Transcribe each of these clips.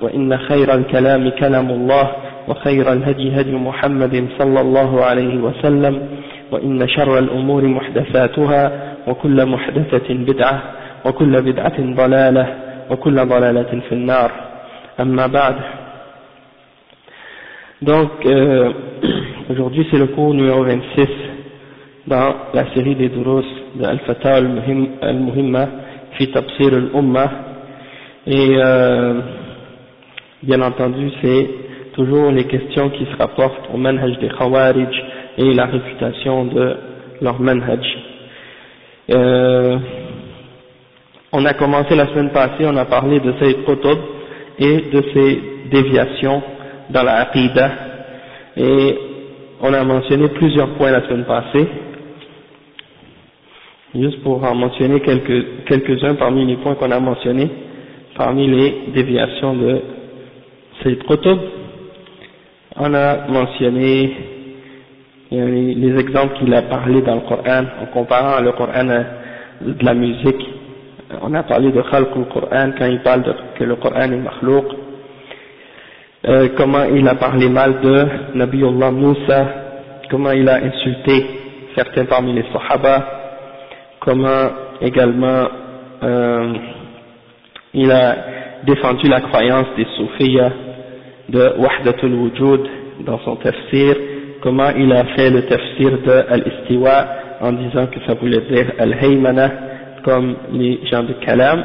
وإن خير الكلام كلام الله وخير الهدي هدي محمد صلى الله عليه وسلم وإن شر الأمور محدثاتها وكل محدثة بدعة وكل بدعة ضلالة وكل ضلالة في النار. أما بعد. Donc, euh, aujourd'hui c'est le cours numéro 26 dans la série des durus de Al-Fatah al-Muhimma fi Tafsir al-Ummah. Et euh, bien entendu c'est toujours les questions qui se rapportent au manhaj des Khawarij et la réputation de leur manhaj. Euh, on a commencé la semaine passée, on a parlé de Sayyid Qutb et de ses déviations dans la Aqidah et on a mentionné plusieurs points la semaine passée juste pour en mentionner quelques, quelques-uns parmi les points qu'on a mentionnés, parmi les déviations de Sayyid Qutb, on a mentionné les exemples qu'il a parlé dans le Coran, en comparant le Coran à de la musique. On a parlé de Khalq al-Qur'an quand il parle que le Coran est makhlouq. Euh, comment il a parlé mal de Nabiullah Moussa, comment il a insulté certains parmi les Sahaba, comment également euh, il a défendu la croyance des Soufiyas de Wahdatul Wujud dans son tafsir, comment il a fait le tafsir de Al-Istiwa en disant que ça voulait dire Al-Haymana comme les gens de Kalam.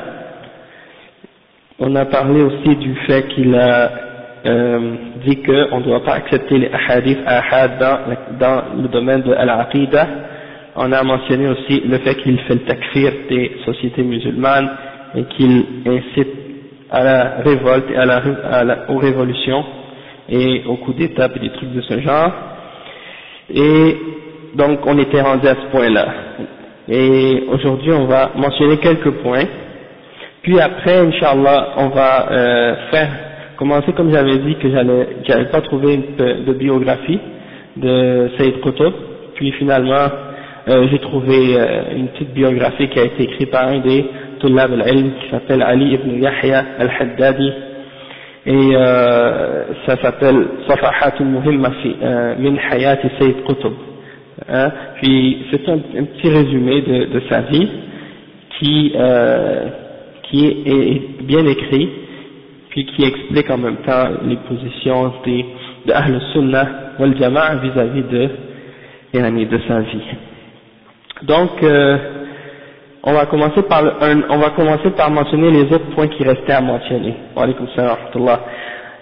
On a parlé aussi du fait qu'il a euh, dit qu'on ne doit pas accepter les ahadith ahad dans, dans le domaine de Al-Aqidah. On a mentionné aussi le fait qu'il fait le takfir des sociétés musulmanes et qu'il incite à la révolte et à la, à la, aux révolutions et aux coups d'état et des trucs de ce genre. Et donc on était rendu à ce point-là. Et aujourd'hui on va mentionner quelques points. Puis après, Inch'Allah, on va euh, faire commencer comme j'avais dit que j'allais j'avais pas trouvé de biographie de Saïd Qutb. Puis finalement, euh, j'ai trouvé euh, une petite biographie qui a été écrite par un des Tullab al-Ilm qui s'appelle Ali ibn Yahya al-Haddadi et euh, ça s'appelle Safahat al-Muhimma min Hayat Sayyid Qutb puis c'est un, un, petit résumé de, de sa vie qui, euh, qui est, est, bien écrit puis qui explique en même temps les positions des, de Ahl Sunnah wal Jama'a vis-à-vis de, de sa vie. Donc, euh, on va commencer par mentionner les autres points qui restaient à mentionner.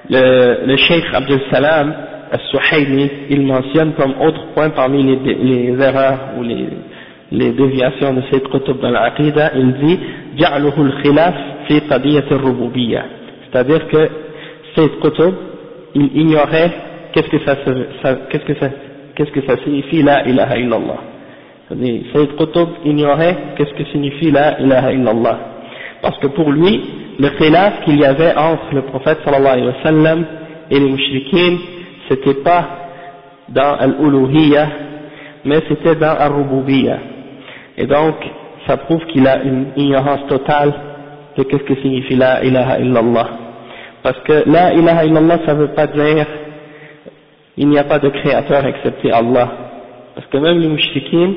Le, le Abdel Salam Al-Suhaymi, il mentionne comme autre point parmi les, erreurs ou les, déviations de cette Qutb dans l'Aqidah, il dit « Ja'luhu al-khilaf fi qadiyat al-rububiyya » c'est-à-dire que cette Qutb, il ignorait qu'est-ce que ça, ça qu'est-ce que ça, qu'est-ce que ça signifie « La ilaha illallah » Sayyid Qutb ignorait qu'est-ce que signifie la ilaha illallah. Parce que pour lui, le khilaf qu'il y avait entre le prophète sallallahu alayhi wa sallam et les mouchriquins, c'était pas dans al-uluhiyya, mais c'était dans al-rububiyya. Et donc, ça prouve qu'il a une ignorance totale de qu'est-ce que signifie la ilaha illallah. Parce que la ilaha illallah, ça veut pas dire il n'y a pas de créateur excepté Allah. Parce que même les mouchriquins,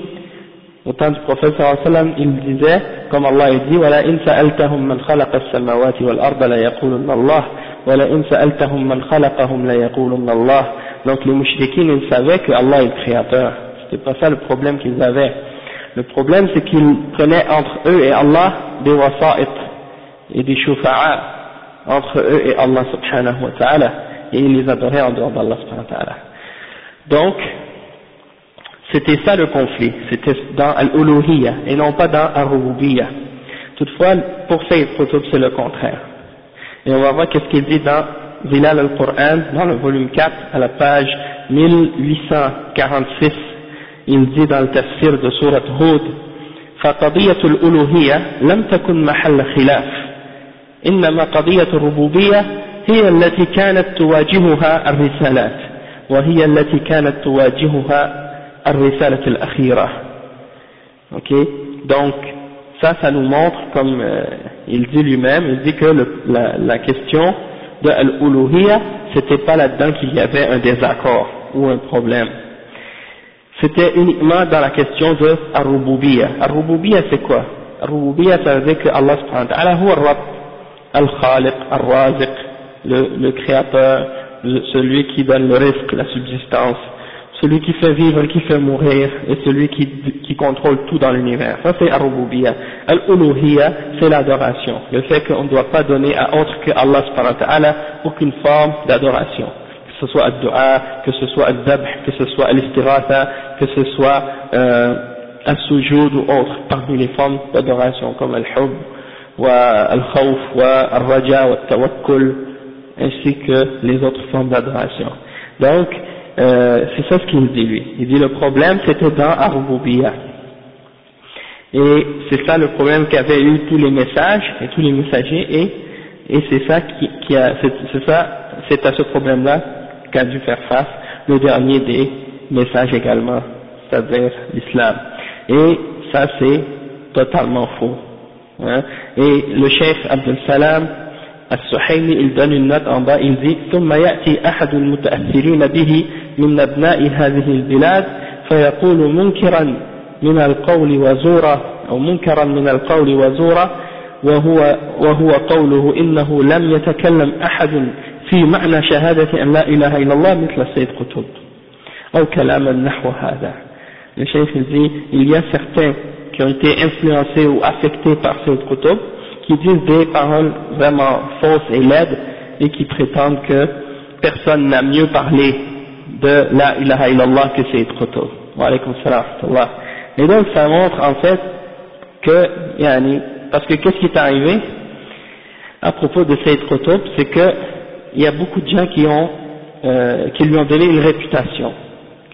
au temps du prophète sallam, il disait, comme Allah a dit, وَلَا إِن سَأَلْتَهُمْ مَنْ خَلَقَ السَّمَاوَاتِ وَالْأَرْضَ لَيَقُولُنَّ اللَّهِ وَلَئِنْ سَأَلْتَهُمْ مَنْ خَلَقَهُمْ لَيَقُولُنَّ اللَّهِ Donc les mouchriquins, ils savaient que Allah est le créateur. C'était pas ça le problème qu'ils avaient. Le problème, c'est qu'ils prenaient entre eux et Allah des wasa'it et des shufa'a entre eux et Allah subhanahu wa ta'ala et ils les adoraient en dehors d'Allah subhanahu wa ta'ala. Donc, c'était ça le conflit, c'était dans al-uluhiyya et non pas dans al-rububiyya. Toutefois, pour Sayyid Qutb, c'est le contraire. Et on va voir qu'est-ce qu'il dit dans Zilal al-Qur'an, dans le volume 4, à la page 1846, il dit dans le tafsir de surat Hud, فقضية الألوهية لم تكن محل خلاف إنما قضية الربوبية هي التي كانت تواجهها الرسالات وهي التي كانت تواجهها الرسالة الأخيرة ok donc ça ça nous montre comme euh, il dit lui-même il dit que le, la, la question de l'uluhiyya c'était pas là-dedans qu'il y avait un désaccord ou un problème c'était uniquement dans la question de Ar-Rububiyya. Ar-Rububiyya c'est quoi Ar-Rububiyya ça veut dire que Allah subhanahu wa ta'ala huwa Rabb, Al-Khaliq, Al-Raziq, le, le créateur, le, celui qui donne le risque, la subsistance, celui qui fait vivre, qui fait mourir, et celui qui, qui contrôle tout dans l'univers. Ça c'est Ar-Rububiyya. Al-Uluhiyya c'est l'adoration, le fait qu'on ne doit pas donner à autre que Allah subhanahu wa aucune forme d'adoration que ce soit al-du'a, que ce soit al-dabh, que ce soit al-istiratha, que ce soit euh, al-sujud ou autre, parmi les formes d'adoration comme al-hub, wa al-khawf, wa al-raja, wa al-tawakkul, ainsi que les autres formes d'adoration. Donc, euh, c'est ça ce qu'il dit lui. Il dit le problème c'était dans Arububiyya. Et c'est ça le problème qu'avaient eu tous les messages et tous les messagers et, et c'est ça qui, qui a, c'est ça, c'est à ce problème-là qu'a dû faire face le dernier des messages également, c'est-à-dire l'islam. Et ça c'est totalement faux. Hein. Et le chef Abdel Salam السحيمي il donne une note en ثم يأتي أحد المتأثرين به من أبناء هذه البلاد فيقول منكرا من القول وزورا أو منكرا من القول وزورا وهو, وهو قوله إنه لم يتكلم أحد في معنى شهادة أن لا إله إلا الله مثل السيد قطب أو كلاما نحو هذا. Le chef il dit il y a certains qui ont été influencés ou affectés par Sayyid Qutb. Qui disent des paroles vraiment fausses et laides et qui prétendent que personne n'a mieux parlé de la ilaha illallah que wa alaykum salam et donc ça montre en fait que parce que qu'est-ce qui est arrivé à propos de Sayyid Qutb c'est que il y a beaucoup de gens qui, ont, euh, qui lui ont donné une réputation,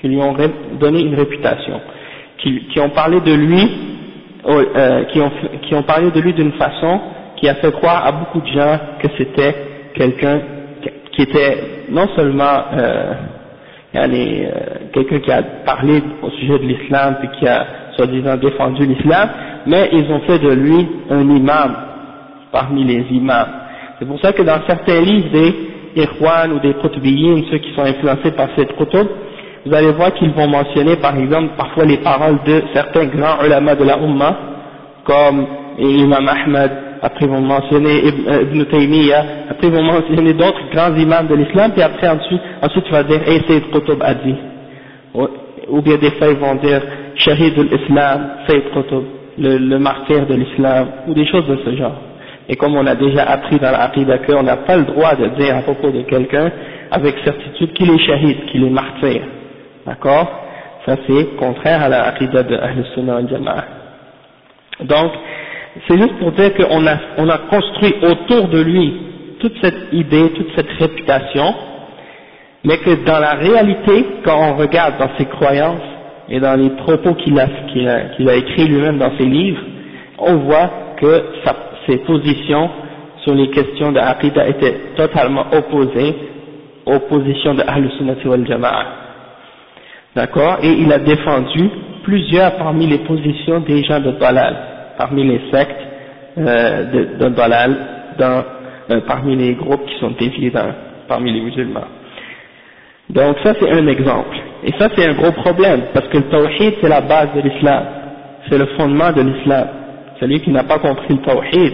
qui lui ont donné une réputation, qui, qui ont parlé de lui, euh, qui, ont, qui ont parlé de lui d'une façon qui a fait croire à beaucoup de gens que c'était quelqu'un qui était non seulement euh, euh, quelqu'un qui a parlé au sujet de l'islam puis qui a soi-disant défendu l'islam, mais ils ont fait de lui un imam parmi les imams. C'est pour ça que dans certains livres des Ikhwan ou des Qutbiyin, ceux qui sont influencés par cette Qutb, vous allez voir qu'ils vont mentionner par exemple parfois les paroles de certains grands ulama de la Ummah, comme Imam Ahmad, après ils vont mentionner Ibn Taymiyyah, après ils vont mentionner d'autres grands imams de l'islam, puis après ensuite, ensuite tu vas dire, hey Sayyid Qutb a dit. Ou bien des fois ils vont dire, Shahid al-Islam, Sayyid Qutb, le martyr de l'islam, ou des choses de ce genre. Et comme on a déjà appris dans l'Aqidah qu'on n'a pas le droit de dire à propos de quelqu'un avec certitude qu'il est shahid, qu'il est martyr. D'accord? Ça c'est contraire à l'Aqidah de Ahl Sunnah al Jama'a. Donc, c'est juste pour dire qu'on a, on construit autour de lui toute cette idée, toute cette réputation, mais que dans la réalité, quand on regarde dans ses croyances et dans les propos qu'il a, écrits lui-même dans ses livres, on voit que ses positions sur les questions de Aqidah étaient totalement opposées aux positions de Ahl Sunnati wal Jama'a. D'accord? Et il a défendu plusieurs parmi les positions des gens de Dalal, parmi les sectes euh, de, Dalal, dans, euh, parmi les groupes qui sont déviés dans, parmi les musulmans. Donc ça c'est un exemple. Et ça c'est un gros problème, parce que le tawhid c'est la base de l'islam, c'est le fondement de l'islam. Celui qui n'a pas compris le tawhid,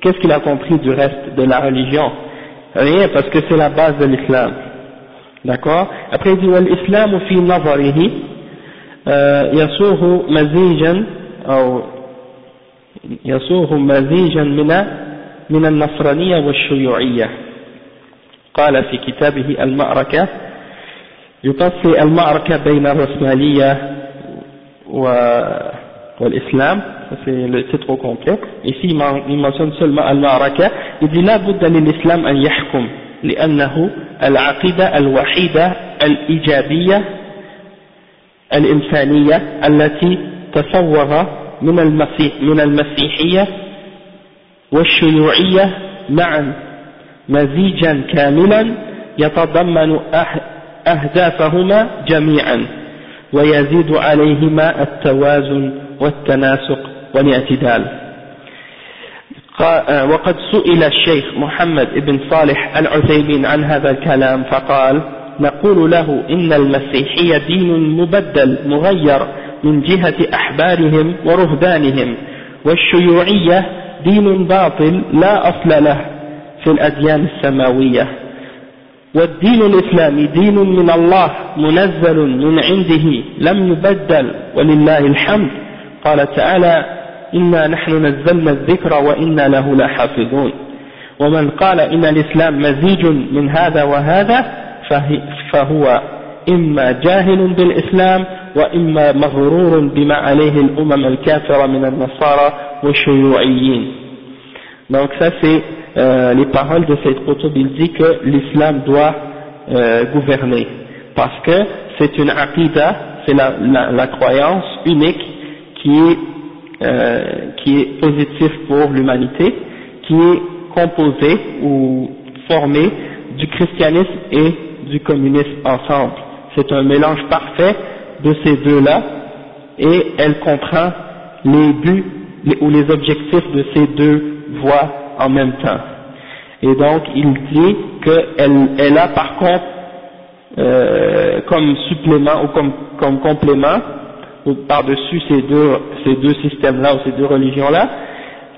qu'est-ce qu'il a compris du reste de la religion? Rien, parce que c'est la base de l'islam. D'accord Après il dit والإسلام في نظره يسوه مزيجا أو يسوه مزيجا من من النصرانية والشيوعية قال في كتابه المعركة يقصي المعركة بين الرسمالية والإسلام c'est le titre complet. Ici il mentionne seulement المعركة il dit لا بد للإسلام أن يحكم لأنه العقيدة الوحيدة الإيجابية الإنسانية التي تصور من المسيح من المسيحية والشيوعية معا مزيجا كاملا يتضمن أهدافهما جميعا ويزيد عليهما التوازن والتناسق والاعتدال. وقد سئل الشيخ محمد بن صالح العثيمين عن هذا الكلام فقال نقول له إن المسيحية دين مبدل مغير من جهة أحبارهم ورهبانهم والشيوعية دين باطل لا أصل له في الأديان السماوية. والدين الإسلامي دين من الله منزل من عنده لم يبدل ولله الحمد. قال تعالى إنا نحن نزلنا الذكر وإنا له لحافظون. ومن قال إن الإسلام مزيج من هذا وهذا فهو إما جاهل بالإسلام وإما مغرور بما عليه الأمم الكافرة من النصارى والشيوعيين. Donc ça c'est euh, les paroles de cette Qutb il dit que l'islam doit euh, gouverner. Parce que c'est une aqidah c'est la, la, la, croyance unique qui est, euh, qui est positive pour l'humanité qui est composée ou formée du christianisme et du communisme ensemble c'est un mélange parfait de ces deux-là et elle comprend les buts ou les objectifs de ces deux voix en même temps. Et donc il dit qu'elle elle a par contre euh, comme supplément ou comme, comme complément par-dessus ces deux, ces deux systèmes-là ou ces deux religions-là,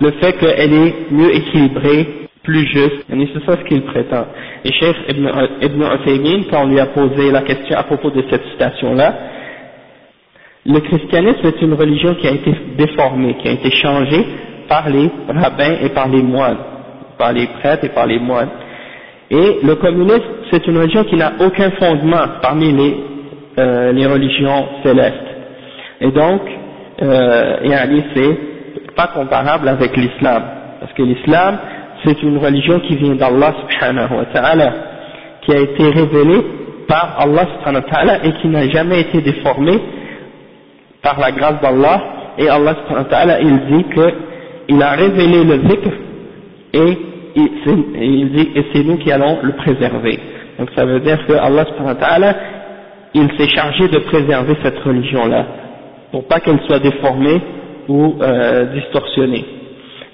le fait qu'elle est mieux équilibrée, plus juste, et c'est ça ce qu'il prétend. Et Cheikh Ibn, Ibn quand on lui a posé la question à propos de cette citation-là, le christianisme est une religion qui a été déformée, qui a été changée par les rabbins et par les moines, par les prêtres et par les moines. Et le communisme, c'est une religion qui n'a aucun fondement parmi les, euh, les religions célestes. Et donc, euh, c'est pas comparable avec l'islam, parce que l'islam, c'est une religion qui vient d'Allah subhanahu wa ta'ala, qui a été révélée par Allah subhanahu wa ta'ala et qui n'a jamais été déformée par la grâce d'Allah, et Allah subhanahu wa ta'ala, il dit que il a révélé le zikr et il dit et c'est nous qui allons le préserver. Donc ça veut dire que Allah il s'est chargé de préserver cette religion-là pour pas qu'elle soit déformée ou euh, distorsionnée.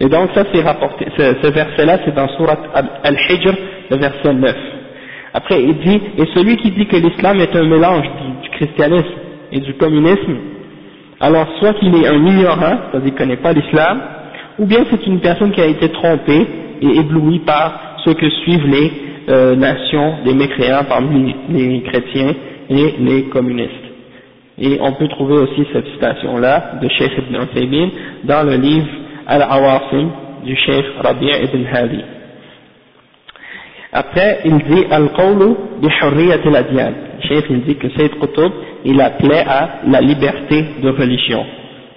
Et donc ça c'est rapporté, ce, verset-là c'est dans Surat Al-Hijr, le verset 9. Après il dit, et celui qui dit que l'islam est un mélange du, christianisme et du communisme, alors soit qu'il est un ignorant, c'est-à-dire qu'il ne connaît pas l'islam, ou bien c'est une personne qui a été trompée et éblouie par ce que suivent les euh, nations des mécréants parmi les, chrétiens et les communistes. Et on peut trouver aussi cette citation-là de Sheikh Ibn Uthaymeen dans le livre Al-Awasim du Sheikh Rabi' Ibn Hadi. Après, il dit Al-Qawlu bi hurriyat al-adyan. Sheikh il dit que Sayyid Qutb, il appelait à la liberté de religion,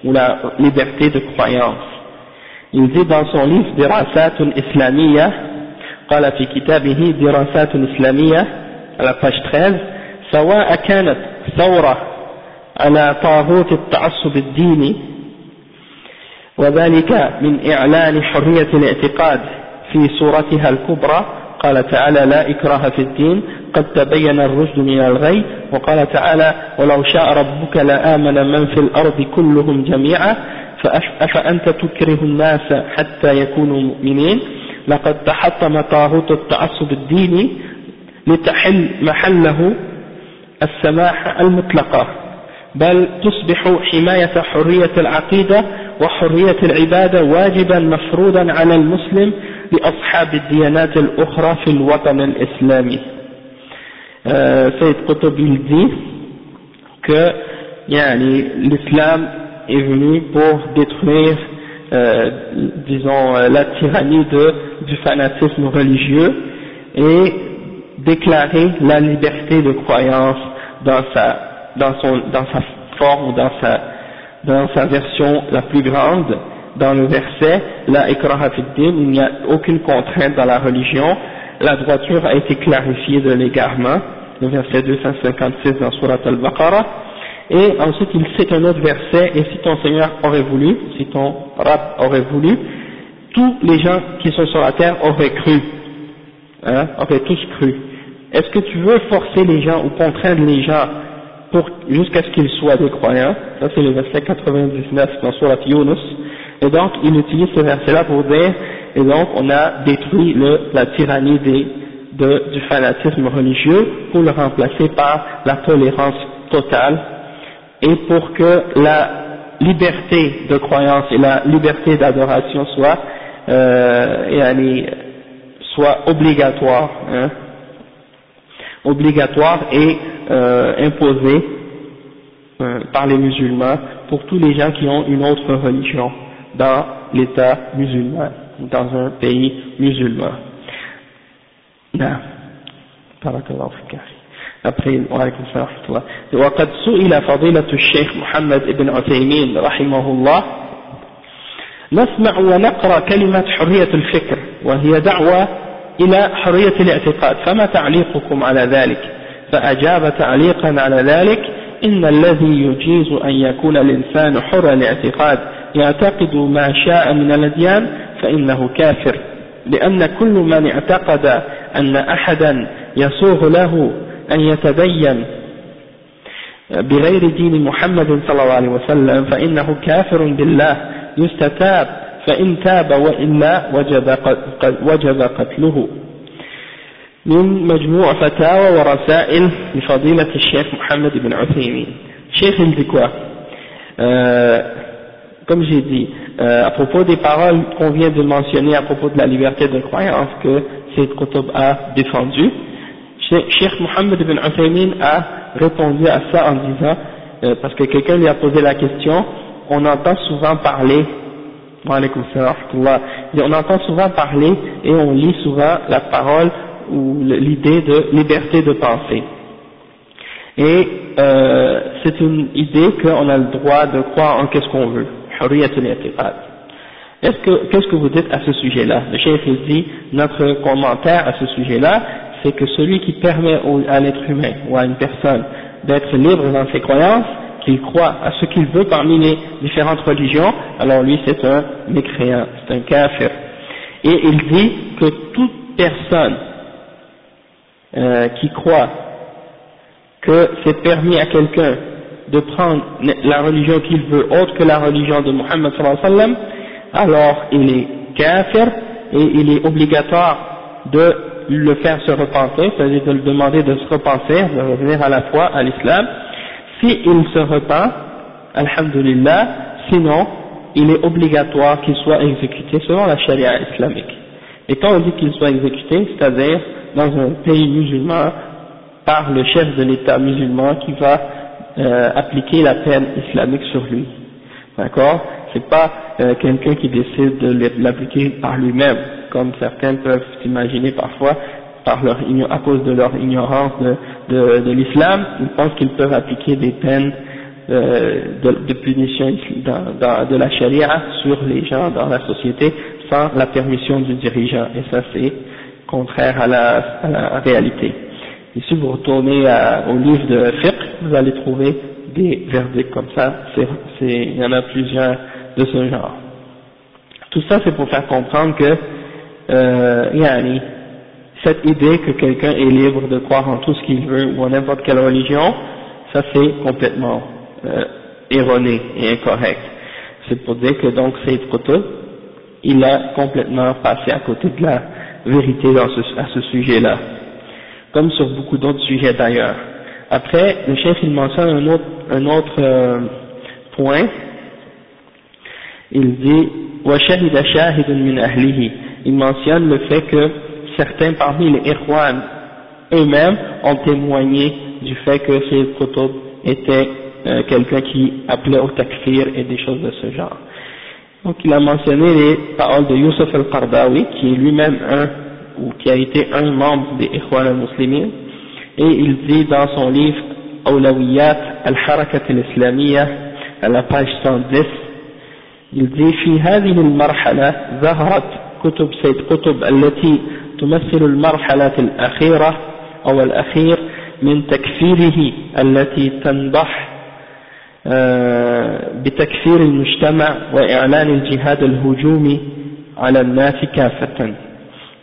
ou la liberté de croyance. Il dit dans son livre Dirasat Islamiyya, قال في كتابه دراسات إسلامية على page 13 سواء كانت ثورة على طاغوت التعصب الديني وذلك من إعلان حرية الاعتقاد في صورتها الكبرى. قال تعالى لا إكراه في الدين قد تبين الرشد من الغي وقال تعالى ولو شاء ربك لآمن من في الأرض كلهم جميعا أفأنت تكره الناس حتى يكونوا مؤمنين؟ لقد تحطم طاغوت التعصب الديني لتحل محله السماحة المطلقة بل تصبح حماية حرية العقيدة وحرية العبادة واجبا مفروضا على المسلم لأصحاب الديانات الأخرى في الوطن الإسلامي. آه، سيد قطب يدي ك يعني الإسلام venu pour détruire Euh, disons euh, la tyrannie de, du fanatisme religieux et déclarer la liberté de croyance dans sa dans sa forme, dans sa, dans sa version la plus grande, dans le verset, la ikraha il n'y a aucune contrainte dans la religion, la droiture a été clarifiée de l'égarement, le verset 256 dans Surat al-Baqarah, et ensuite il cite un autre verset, et si ton Seigneur aurait voulu, si ton Rab aurait voulu, tous les gens qui sont sur la terre auraient cru, hein, auraient tous cru. Est-ce que tu veux forcer les gens ou contraindre les gens jusqu'à ce qu'ils soient des croyants Ça c'est le verset 99 dans Surat Yunus. Et donc il utilise ce verset-là pour dire, et donc on a détruit le, la tyrannie des, de, du fanatisme religieux pour le remplacer par la tolérance totale et pour que la liberté de croyance et la liberté d'adoration soit, euh, soit obligatoire. Hein, obligatoire et euh, imposée euh, par les musulmans pour tous les gens qui ont une autre religion dans l'État musulman, dans un pays musulman. نعم بارك الله فيك après وعليكم السلام ورحمة الله وقد سئل فضيلة الشيخ محمد بن عثيمين رحمه الله نسمع ونقرأ كلمة حرية الفكر وهي دعوة إلى حرية الاعتقاد. فما تعليقكم على ذلك؟ فأجاب تعليقا على ذلك إن الذي يجيز أن يكون الإنسان حر الاعتقاد يعتقد ما شاء من الأديان فإنه كافر. لأن كل من اعتقد أن أحدا يسوغ له أن يتدين بغير دين محمد صلى الله عليه وسلم فإنه كافر بالله يستتاب. فإن تاب وإلا وجب, وجب قتله من مجموع فتاوى ورسائل لفضيلة الشيخ محمد بن عثيمين Cheikh il dit quoi euh, Comme j'ai dit, euh, à propos des paroles qu'on vient de mentionner à propos de la liberté de croyance que Sayyid Qutb a défendu, Cheikh Mohammed ibn Uthaymin a répondu à ça en disant, euh, parce que quelqu'un lui a posé la question, on entend souvent parler, on entend souvent parler et on lit souvent la parole ou l'idée de liberté de penser. Et euh, c'est une idée qu'on a le droit de croire en qu'est-ce qu'on veut. Est-ce que, qu'est-ce que vous dites à ce sujet-là? Le chef dit, notre commentaire à ce sujet-là, c'est que celui qui permet à l'être humain ou à une personne d'être libre dans ses croyances, qu'il croit à ce qu'il veut parmi les différentes religions, alors lui c'est un mécréant, c'est un kafir. Et il dit que toute personne euh, qui croit que c'est permis à quelqu'un de prendre la religion qu'il veut autre que la religion de Muhammad sallam, alors il est kafir et il est obligatoire de le faire se repentir, c'est-à-dire de le demander de se repentir, de revenir à la foi, à l'islam. S'il se repent, alhamdulillah, sinon il est obligatoire qu'il soit exécuté selon la charia islamique. Et quand on dit qu'il soit exécuté, c'est-à-dire dans un pays musulman par le chef de l'État musulman qui va euh, appliquer la peine islamique sur lui. D'accord? C'est pas euh, quelqu'un qui décide de l'appliquer par lui-même, comme certains peuvent s'imaginer parfois, par leur, à cause de leur ignorance de, de, de l'islam, ils pensent qu'ils peuvent appliquer des peines euh, de, de, punition de la charia sur les gens dans la société sans la permission du dirigeant. Et ça, c'est contraire à la, à la réalité. Et si vous retournez au livre de fiqh, vous allez trouver des verdicts comme ça. il y en a plusieurs de ce genre. Tout ça, c'est pour faire comprendre que euh, yani, cette idée que quelqu'un est libre de croire en tout ce qu'il veut ou en n'importe quelle religion, ça c'est complètement euh, erroné et incorrect. C'est pour dire que donc Sayyid Qutb, il a complètement passé à côté de la vérité dans ce, à ce sujet-là, comme sur beaucoup d'autres sujets d'ailleurs. Après, le chef il mentionne un autre, un autre euh, point, il dit وشهد شاهد من أهله il mentionne le fait que certains parmi les Irwan eux-mêmes ont témoigné du fait que Sayyid Qutb était euh, quelqu'un qui appelait au takfir et des choses de ce genre. Donc il a mentionné les paroles de Youssef al-Qardawi, qui est lui-même un, ou qui a été un membre des Ikhwan al-Muslimin, et il dit dans son livre Awlawiyat al-Harakat al-Islamiyya, à la page 110, il dit في هذه المرحلة ظهرت كتب سيد قطب التي تمثل المرحلة الأخيرة أو الأخير من تكفيره التي تنضح بتكفير المجتمع وإعلان الجهاد الهجومي على الناس كافة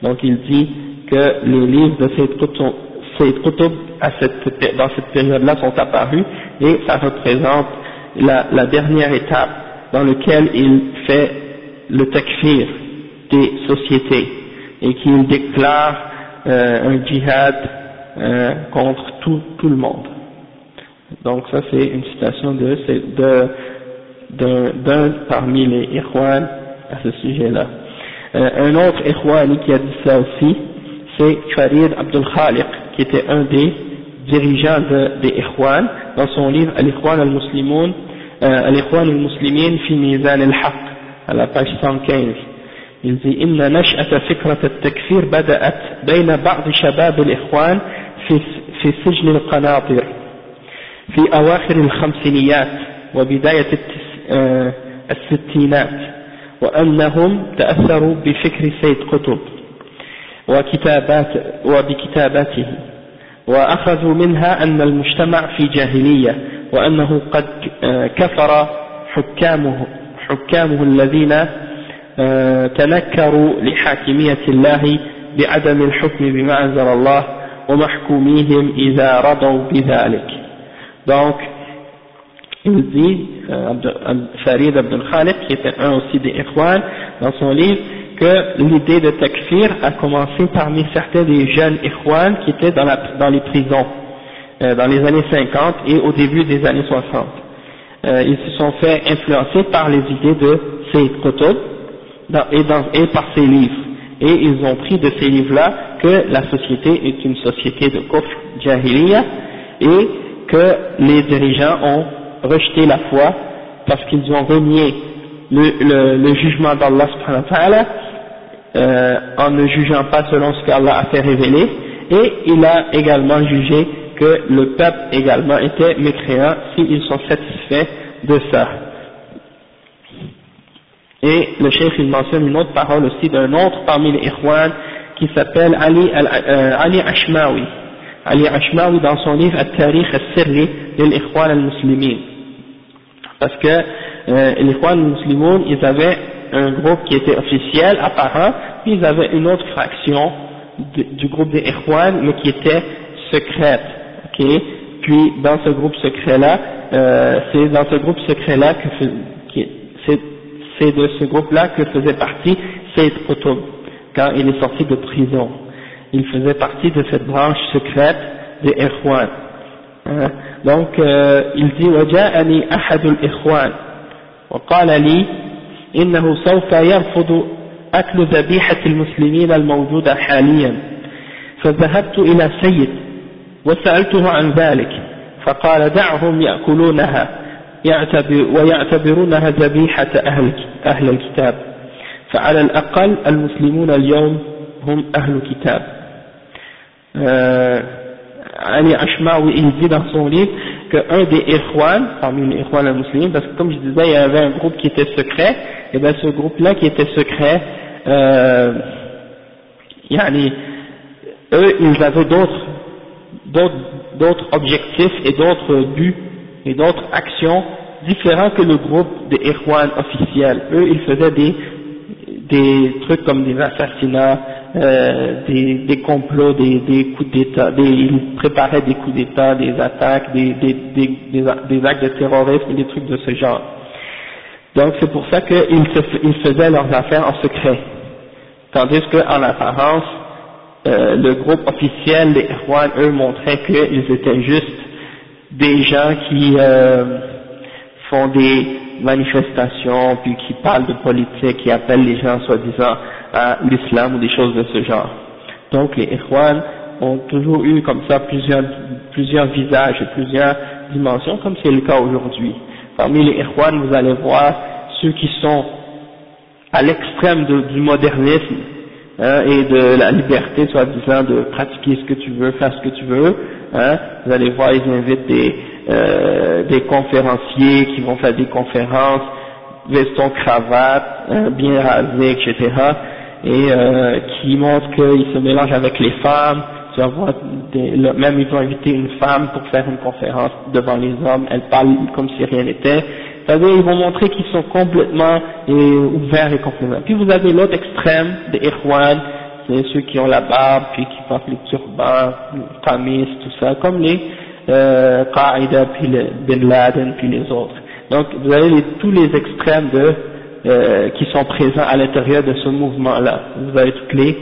donc il dit que les livres de Sayyid Qutb, Sayyid Qutb à cette, dans cette période-là sont apparus et ça représente la, la dernière étape dans laquelle il fait le takfir des sociétés et qu'il déclare euh, un djihad euh, contre tout, tout le monde. Donc ça c'est une citation de d'un parmi les Ikhwan à ce sujet-là. Euh, un autre Ikhwani qui a dit ça aussi, c'est Farid Abdul Khaliq, qui était un des dirigeants de, des Ikhwan, dans son livre Al-Ikhwan al-Muslimoun, euh, Al-Ikhwan al-Muslimin fi Mizan al-Haq, à la page 115. Il dit إن نشأة فكرة التكفير بدأت بين بعض شباب الإخوان في في سجن القناطر في أواخر الخمسينيات وبداية آه، الستينات وأنهم تأثروا بفكر سيد قطب وكتابات وبكتاباته وأخذوا منها أن المجتمع في جاهلية وأنه قد آه، كفر حكامه, حكامه الذين تنكروا لحاكمية الله بعدم الحكم بما أنزل الله ومحكوميهم إذا رضوا بذلك Donc, il dit, euh, Farid Abdul Khalid, qui était un aussi des Ikhwan, dans son livre, que l'idée de takfir a commencé parmi certains des jeunes Ikhwan qui étaient dans, la, dans les prisons, euh, dans les années 50 et au début des années 60. Euh, ils se sont fait influencer par les idées de Sayyid Qutb et, par ses livres. Et ils ont pris de ces livres-là que la société est une société de kufr jahiliya et que les dirigeants ont rejeté la foi parce qu'ils ont renié le, jugement d'Allah euh, en ne jugeant pas selon ce qu'Allah a fait révéler et il a également jugé que le peuple également était mécréant s'ils sont satisfaits de ça. Et le chef il mentionne une autre parole aussi d'un autre parmi les Ikhwan qui s'appelle Ali, euh, Ali Ashmawi Ali Ashmawi dans son livre Al-Tarikh al-Sirri de l'Ikhwan al-Muslimin. Parce que euh, l'Ikhwan al-Muslimoun, ils avaient un groupe qui était officiel, apparent, puis ils avaient une autre fraction du groupe des Ikhwan, mais qui était secrète. ok? Puis dans ce groupe secret-là, euh, c'est dans ce groupe secret-là que c'est de ce groupe-là que faisait partie Sayyid Qutb, quand il est sorti de prison il faisait partie de cette branche secrète des Ikhwan. Hein? Donc, euh, il dit وجاءني أحد الإخوان وقال لي إنه سوف يرفض أكل ذبيحة المسلمين الموجودة حاليا فذهبت إلى سيد وسألته عن ذلك فقال دعهم يأكلونها يعتبر ويعتبرونها ذبيحة أهل, أهل الكتاب فعلى الأقل المسلمون اليوم هم أهل كتاب euh, Ali Ashmawi, il dit dans son livre qu'un des Ikhwan, parmi les Ikhwan musulmans, parce que comme je disais, il y avait un groupe qui était secret, et bien ce groupe-là qui était secret, euh, yani, eux, ils avaient d'autres, d'autres objectifs et d'autres buts et d'autres actions différents que le groupe des Ikhwan officiels. Eux, ils faisaient des, des trucs comme des assassinats, euh, des, des, complots, des, des coups d'État, ils préparaient des coups d'État, des attaques, des, des, actes de terrorisme, des trucs de ce genre. Donc c'est pour ça qu'ils ils faisaient leurs affaires en secret. Tandis qu'en apparence, euh, le groupe officiel des Erwan, eux, montrait qu'ils étaient juste des gens qui euh, font des manifestations, puis qui parlent de politique, qui appellent les gens soi-disant à l'islam ou des choses de ce genre. Donc les Ikhwan ont toujours eu comme ça plusieurs, plusieurs visages et plusieurs dimensions, comme c'est le cas aujourd'hui. Parmi les Ikhwan, vous allez voir ceux qui sont à l'extrême du modernisme hein, et de la liberté, soi-disant, de pratiquer ce que tu veux, faire ce que tu veux. Hein. Vous allez voir, ils invitent des, euh, des conférenciers qui vont faire des conférences, veston cravate, hein, bien rasé, etc. Et euh, qui montrent qu'ils se mélangent avec les femmes. Tu vas voir, même ils vont inviter une femme pour faire une conférence devant les hommes. Elle parle comme si rien n'était. C'est-à-dire, ils vont montrer qu'ils sont complètement ouverts et complètement. Puis vous avez l'autre extrême des Irwan, c'est ceux qui ont la barbe, puis qui portent les turbans, les tamis, tout ça, comme les euh, Qaïda, puis les Bin Laden, puis les autres. Donc vous avez tous les extrêmes de, euh, qui sont présents à l'intérieur de ce mouvement-là. Vous avez toutes les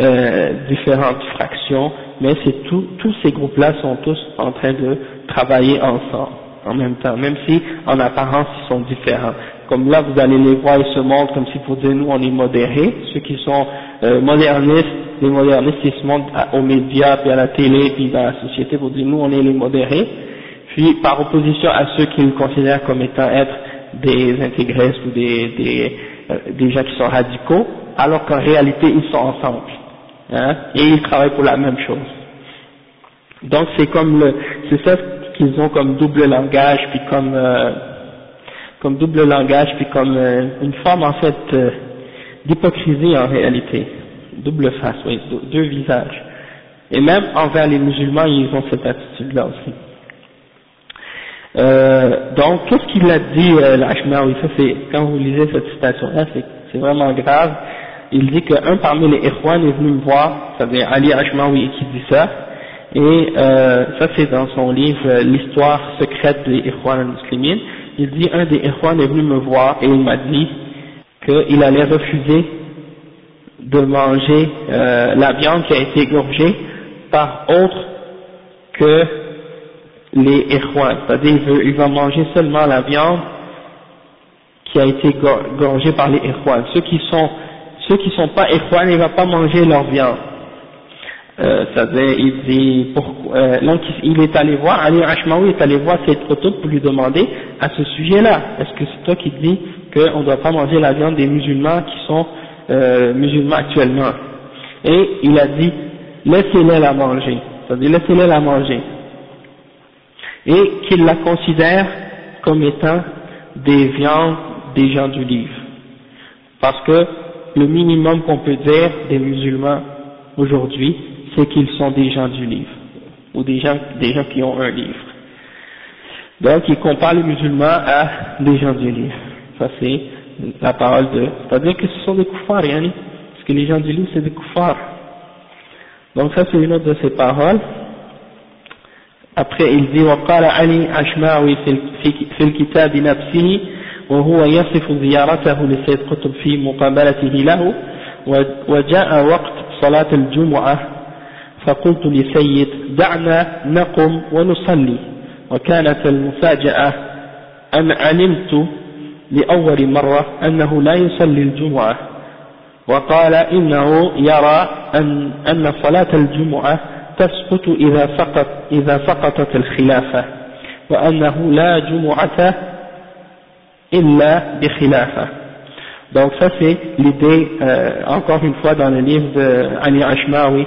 euh, différentes fractions, mais c'est tous ces groupes-là sont tous en train de travailler ensemble en même temps, même si en apparence ils sont différents. Comme là, vous allez les voir, ils se montrent comme si pour dire nous on est modérés, ceux qui sont euh, modernistes, les modernistes ils se montrent aux médias, puis à la télé, puis dans la société pour dire nous on est les modérés, puis par opposition à ceux qu'ils considèrent comme étant être des intégristes ou des, des, euh, des gens qui sont radicaux, alors qu'en réalité ils sont ensemble, hein, et ils travaillent pour la même chose. Donc c'est comme le, c'est ça qu'ils ont comme double langage, puis comme, euh, comme double langage, puis comme euh, une forme en fait euh, d'hypocrisie en réalité, double face, oui, deux visages. Et même envers les musulmans, ils ont cette attitude-là aussi. donc, qu'est-ce qu'il a dit euh, Oui, ça c'est quand vous lisez cette citation-là, c'est vraiment grave. Il dit qu'un parmi les Ikhwan est venu me voir, c'est-à-dire Ali Ashmawi qui dit ça, et euh, ça c'est dans son livre euh, L'histoire secrète des Ikhwan al-Muslimin, il dit un des Ikhwan est venu me voir et il m'a dit qu'il allait refuser de manger euh, la viande qui a été égorgée par autre que les Ikhwan, c'est-à-dire il, va manger seulement la viande qui a été égorgée par les Ikhwan. Ceux qui sont ceux qui sont pas Ikhwan, il va pas manger leur viande euh, c'est-à-dire, il dit, pourquoi, euh, donc il est allé voir, Ali Ashmaoui est allé voir cette photo pour lui demander à ce sujet-là, est-ce que c'est toi qui dis qu'on ne doit pas manger la viande des musulmans qui sont euh, musulmans actuellement? Et il a dit, laissez-les la manger, c'est-à-dire laissez-les la manger. Et qu'il la considère comme étant des viandes des gens du livre. Parce que le minimum qu'on peut dire des musulmans aujourd'hui, c'est qu'ils sont des gens du livre, ou des gens, des gens qui ont un livre. Donc il compare les musulmans à des gens du livre. Ça c'est la parole de... C'est-à-dire que ce sont des koufars, yani, parce que les gens du livre c'est des koufars. Donc ça c'est une autre de ses paroles. Après il dit وقال علي عشماوي في الكتاب نفسه وهو يصف زيارته لسيد قطب في مقابلته له وجاء وقت صلاة الجمعة فقلت لسيد دعنا نقم ونصلي. وكانت المفاجأة أن علمت لأول مرة أنه لا يصلي الجمعة. وقال إنه يرى أن, أن صلاة الجمعة تسقط إذا سقط إذا سقطت الخلافة وأنه لا جمعة إلا بخلافة. Donc ça c'est l'idée, euh, encore une fois dans le livre d'Ali Ashmawi,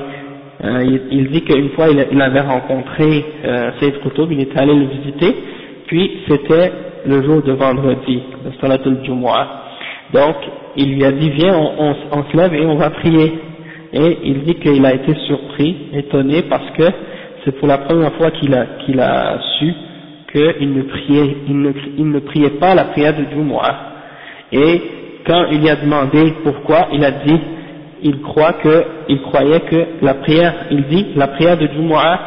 Euh, il, dit qu'une fois il, avait rencontré euh, Sayyid Qutb, il était allé le visiter, puis c'était le jour de vendredi, le Salatul Jumu'ah. Donc il lui a dit viens on, se lève et on va prier. Et il dit qu'il a été surpris, étonné parce que c'est pour la première fois qu'il a, qu'il a su qu'il ne priait, il ne, il ne priait pas la prière de Jumu'ah. Et quand il lui a demandé pourquoi, il a dit il croit que, il croyait que la prière, il dit, la prière de Jumu'ah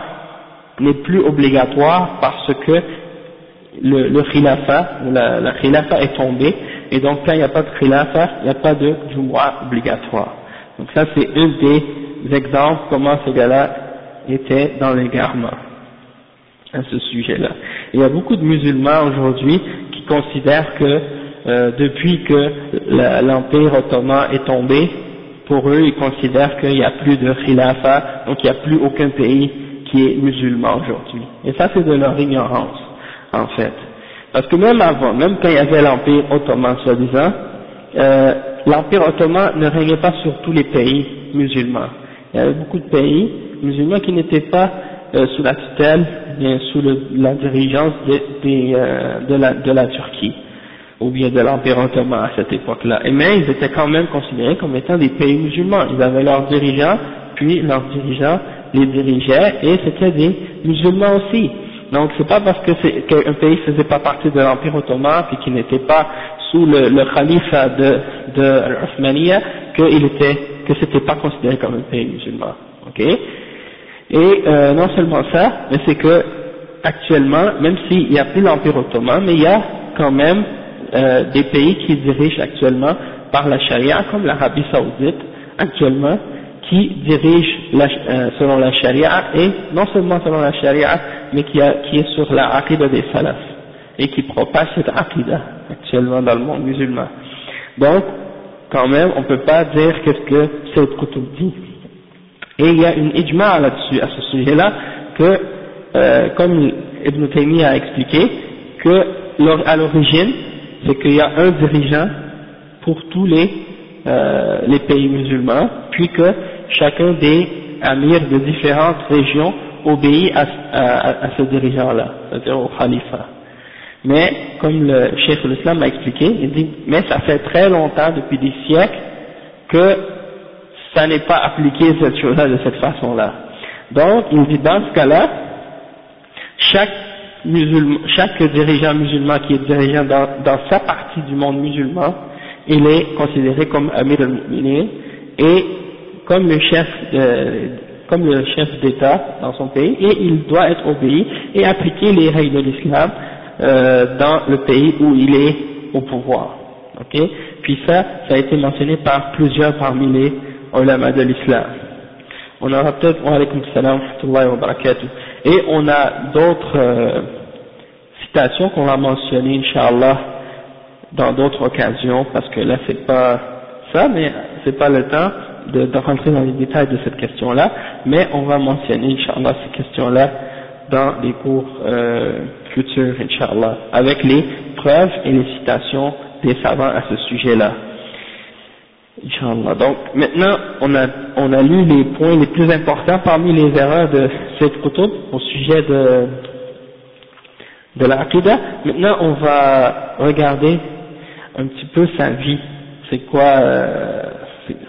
n'est plus obligatoire parce que le, le khilafa, la, la khilafa est tombée, et donc quand il n'y a pas de khilafa, il n'y a pas de Jumu'ah obligatoire. Donc ça c'est un des exemples comment ces gars-là étaient dans les garments à ce sujet-là. Il y a beaucoup de musulmans aujourd'hui qui considèrent que euh, depuis que l'Empire ottoman est tombé, pour eux, ils considèrent qu'il n'y a plus de khilafa, donc il n'y a plus aucun pays qui est musulman aujourd'hui. Et ça, c'est de leur ignorance, en fait. Parce que même avant, même quand il y avait l'Empire ottoman, soi-disant, euh, l'Empire ottoman ne régnait pas sur tous les pays musulmans. Il y avait beaucoup de pays musulmans qui n'étaient pas euh, sous la tutelle, bien sous le, la dirigeance de, euh, la Turquie ou bien de l'Empire ottoman à cette époque-là. Et mais ils étaient quand même considérés comme étant des pays musulmans. Ils avaient leurs dirigeants, puis leurs dirigeants les dirigeaient, et c'était des musulmans aussi. Donc c'est pas parce que qu'un pays faisait pas partie de l'Empire ottoman, puis qu'il n'était pas sous le, le khalifa de, de l'Othmania, qu'il était, que c'était pas considéré comme un pays musulman. Ok? Et euh, non seulement ça, mais c'est que actuellement, même s'il n'y a plus l'Empire ottoman, mais il y a quand même euh, des pays qui dirigent actuellement par la charia, comme l'Arabie saoudite actuellement, qui dirige euh, selon la charia, et non seulement selon la charia, mais qui, a, qui est sur la aqidah des salafs, et qui propage cette aqidah actuellement dans le monde musulman. Donc, quand même, on ne peut pas dire qu'est-ce que cette Qutb dit. Et il y a une ijma là-dessus, à ce sujet-là, que, euh, comme Ibn Taymiyyah a expliqué, que à l'origine, c'est qu'il y a un dirigeant pour tous les, euh, les pays musulmans, puis que chacun des amirs de différentes régions obéit à, ce dirigeant-là, c'est-à-dire au khalifa. Mais, comme le chef de l'islam a expliqué, il dit, mais ça fait très longtemps, depuis des siècles, que ça n'est pas appliqué cette chose-là de cette façon-là. Donc, il dit, dans ce cas-là, chaque musulman, chaque dirigeant musulman qui est dirigeant dans, dans, sa partie du monde musulman, il est considéré comme Amir al-Mu'minin et comme le chef de, comme le chef d'État dans son pays et il doit être obéi et appliquer les règles de l'islam euh, dans le pays où il est au pouvoir. Ok? Puis ça, ça a été mentionné par plusieurs parmi les ulama de l'islam. On aura peut-être, wa alaykum salam wa barakatuh. Et on a d'autres euh, citations qu'on va mentionner, Inch'Allah, dans d'autres occasions, parce que là c'est pas ça, mais c'est pas le temps de, rentrer dans les détails de cette question-là, mais on va mentionner, Inch'Allah, ces questions-là dans les cours euh, futurs, Inch'Allah, avec les preuves et les citations des savants à ce sujet-là. Inch'Allah. Donc maintenant, on a, on a lu les points les plus importants parmi les erreurs de cette Qutb au sujet de, de la Maintenant, on va regarder un petit peu sa vie. C'est quoi, euh,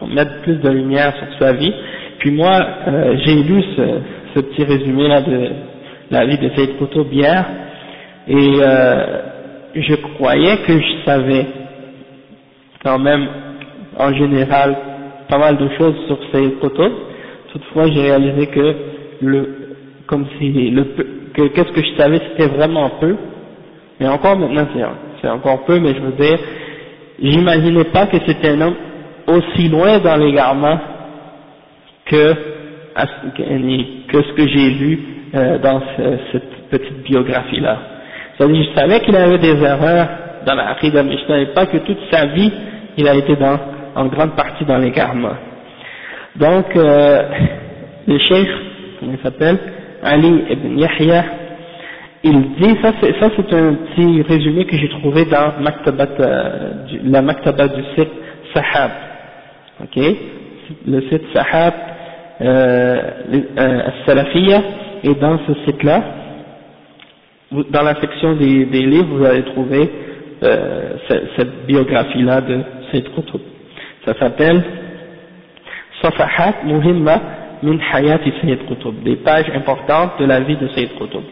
on mettre plus de lumière sur sa vie. Puis moi, euh, j'ai lu ce, petit résumé là de la vie de Sayyid Qutb hier, et euh, je croyais que je savais quand même en général pas mal de choses sur ces photos. Toutefois, j'ai réalisé que le, comme si le que qu'est-ce que je savais c'était vraiment peu. Mais encore maintenant c'est encore peu, mais je veux dire, j'imaginais pas que c'était un homme aussi loin dans l'égarement que que ce que j'ai lu euh, dans cette petite biographie là. C'est-à-dire, je savais qu'il avait des erreurs dans la Aqidah, mais je savais pas que toute sa vie il a été dans en grande partie dans karmas. Donc, euh, le cheikh, il s'appelle, Ali ibn Yahya, il dit, ça c'est, un petit résumé que j'ai trouvé dans euh, la Maktaba du site Sahab, ok, le site Sahab, euh, euh, Salafiyya, et dans ce site-là, dans la section des, livres, vous allez trouver euh, cette, biographie-là de Sayyid Qutb. Ça s'appelle Safahat Muhimma min Hayati Sayyid Qutb, des pages importantes de la vie de Sayyid Qutb.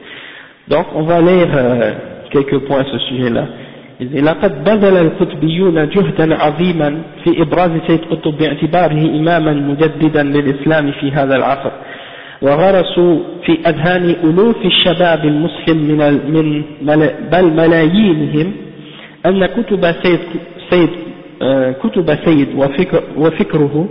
Donc on va lire euh, quelques points à ce sujet-là. لقد بذل القطبيون جهدا عظيما في إبراز سيد قطب باعتباره إماما مجددا للإسلام في هذا العصر وغرسوا في أذهان ألوف الشباب المسلم من, من بل ملايينهم أن كتب سيد, سيد كتب سيد وفكر وفكره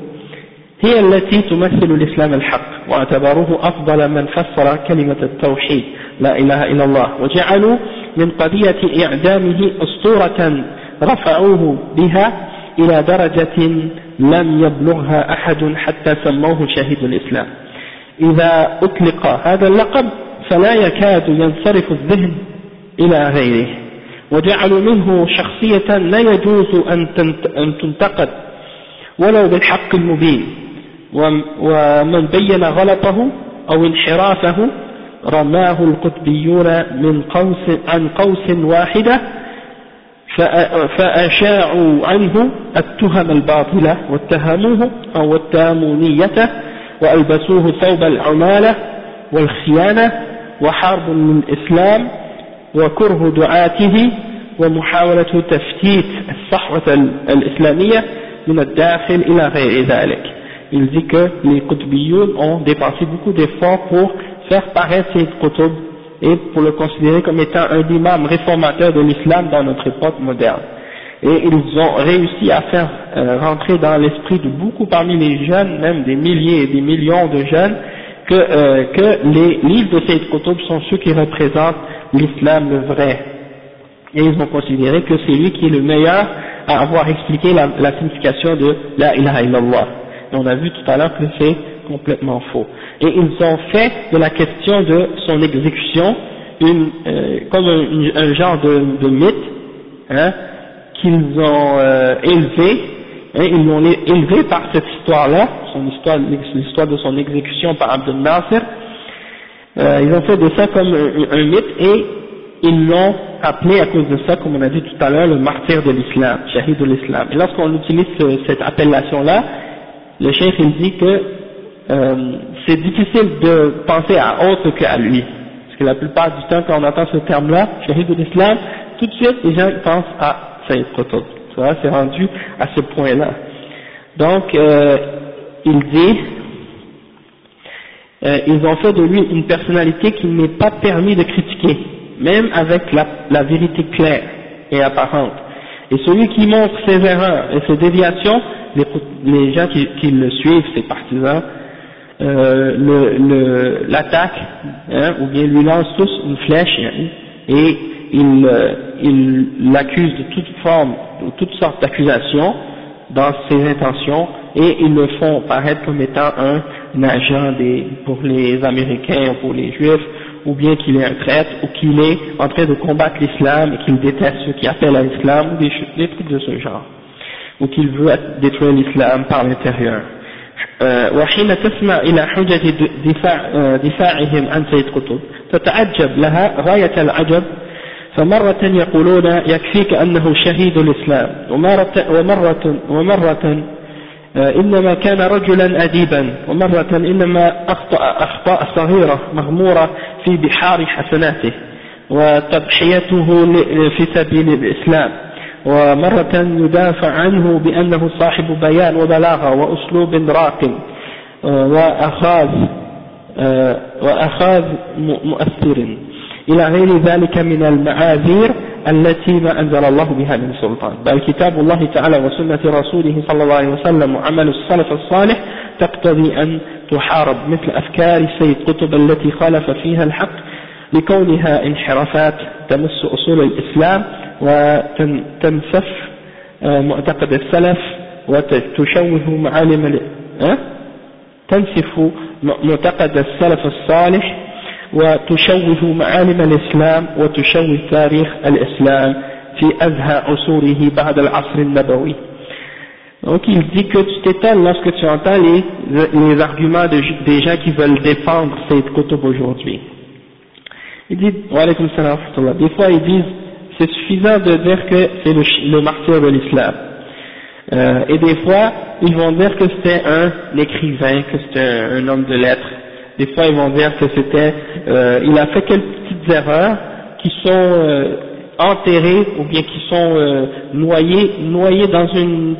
هي التي تمثل الإسلام الحق واعتبروه أفضل من فسر كلمة التوحيد لا إله إلا الله وجعلوا من قضية إعدامه أسطورة رفعوه بها إلى درجة لم يبلغها أحد حتى سموه شهيد الإسلام. إذا أطلق هذا اللقب فلا يكاد ينصرف الذهن إلى غيره وجعلوا منه شخصية لا يجوز أن تنتقد ولو بالحق المبين. ومن بين غلطه أو انحرافه رماه القطبيون من قوس عن قوس واحدة فأشاعوا عنه التهم الباطلة واتهموه أو اتهموا نيته وألبسوه ثوب العمالة والخيانة وحرب من الإسلام وكره دعاته ومحاولة تفتيت الصحوة الإسلامية من الداخل إلى غير ذلك. Il dit que les Qutbiyoun ont dépensé beaucoup d'efforts pour faire paraître ces Qutb et pour le considérer comme étant un imam réformateur de l'islam dans notre époque moderne. Et ils ont réussi à faire euh, rentrer dans l'esprit de beaucoup parmi les jeunes, même des milliers et des millions de jeunes, que, euh, que les livres de Sayyid Qutb sont ceux qui représentent l'islam le vrai. Et ils ont considéré que c'est lui qui est le meilleur à avoir expliqué la, la signification de la ilaha illallah. On a vu tout à l'heure que c'est complètement faux. Et ils ont fait de la question de son exécution une, euh, comme un, genre de, mythe hein, qu'ils ont euh, élevé, hein, ils l'ont élevé par cette histoire-là, histoire, l'histoire de son exécution par Abdel Nasser. Euh, ils ont fait de ça comme un, mythe et ils l'ont appelé à cause de ça, comme on a dit tout à l'heure, le martyr de l'islam, shahid de l'islam. Et lorsqu'on utilise ce, cette appellation-là, le chef il dit que euh, c'est difficile de penser à autre qu'à lui. Parce que la plupart du temps, quand on entend ce terme-là, shahid de l'islam, tout de suite, les gens pensent à Sayyid Qutb. c'est rendu à ce point-là. Donc, euh, il dit, euh, ils ont fait de lui une personnalité qui n'est pas permis de critiquer, même avec la vérité claire et apparente. Et celui qui montre ses erreurs et ses déviations, les, gens qui, le suivent, ses partisans, euh, l'attaque, hein, ou bien lui lance tous une flèche, et il euh, l'accuse de toute forme, de toutes sortes d'accusations dans ses intentions, et ils le font paraître comme étant un, un agent des, pour les Américains ou pour les Juifs, ou bien qu'il est un traître, ou qu'il est en train de combattre l'islam et qu'il déteste ceux qui appellent à l'islam, ou des, des trucs de ce genre, ou qu'il veut détruire l'islam par l'intérieur. وحين تسمع إلى حجج دفاع دفاعهم عن سيد قطب تتعجب لها غاية العجب فمرة يقولون يكفيك أنه شهيد الإسلام ومرة, ومرة, ومرة إنما كان رجلا أديبا. ومرة إنما أخطأ أخطاء صغيرة مغمورة في بحار حسناته وتضحيته في سبيل الإسلام. ومرة يدافع عنه بأنه صاحب بيان وبلاغة وأسلوب راق وأخاذ وأخاذ مؤثر. إلى غير ذلك من المعاذير التي ما أنزل الله بها من سلطان. بل كتاب الله تعالى وسنة رسوله صلى الله عليه وسلم وعمل السلف الصالح تقتضي أن تحارب مثل أفكار سيد قطب التي خالف فيها الحق لكونها انحرافات تمس أصول الإسلام وتنسف معتقد السلف وتشوه معالم تنسف معتقد السلف الصالح وتشوه معالم الإسلام وتشوه تاريخ الإسلام في أزهى عصوره بعد العصر النبوي Donc il dit que tu t'étonnes lorsque tu entends les, les arguments de, des gens qui veulent défendre cette Qutb aujourd'hui. Il dit, salam, des fois ils disent, c'est suffisant de dire que c'est le, le martyr de l'islam. Euh, et des fois, ils vont dire que c'était un écrivain, que c'était un, un, homme de lettres. des fois, ils vont dire que c'était, euh, il a fait quelques petites erreurs qui sont euh, enterrées ou bien qui sont euh, noyées, noyées dans une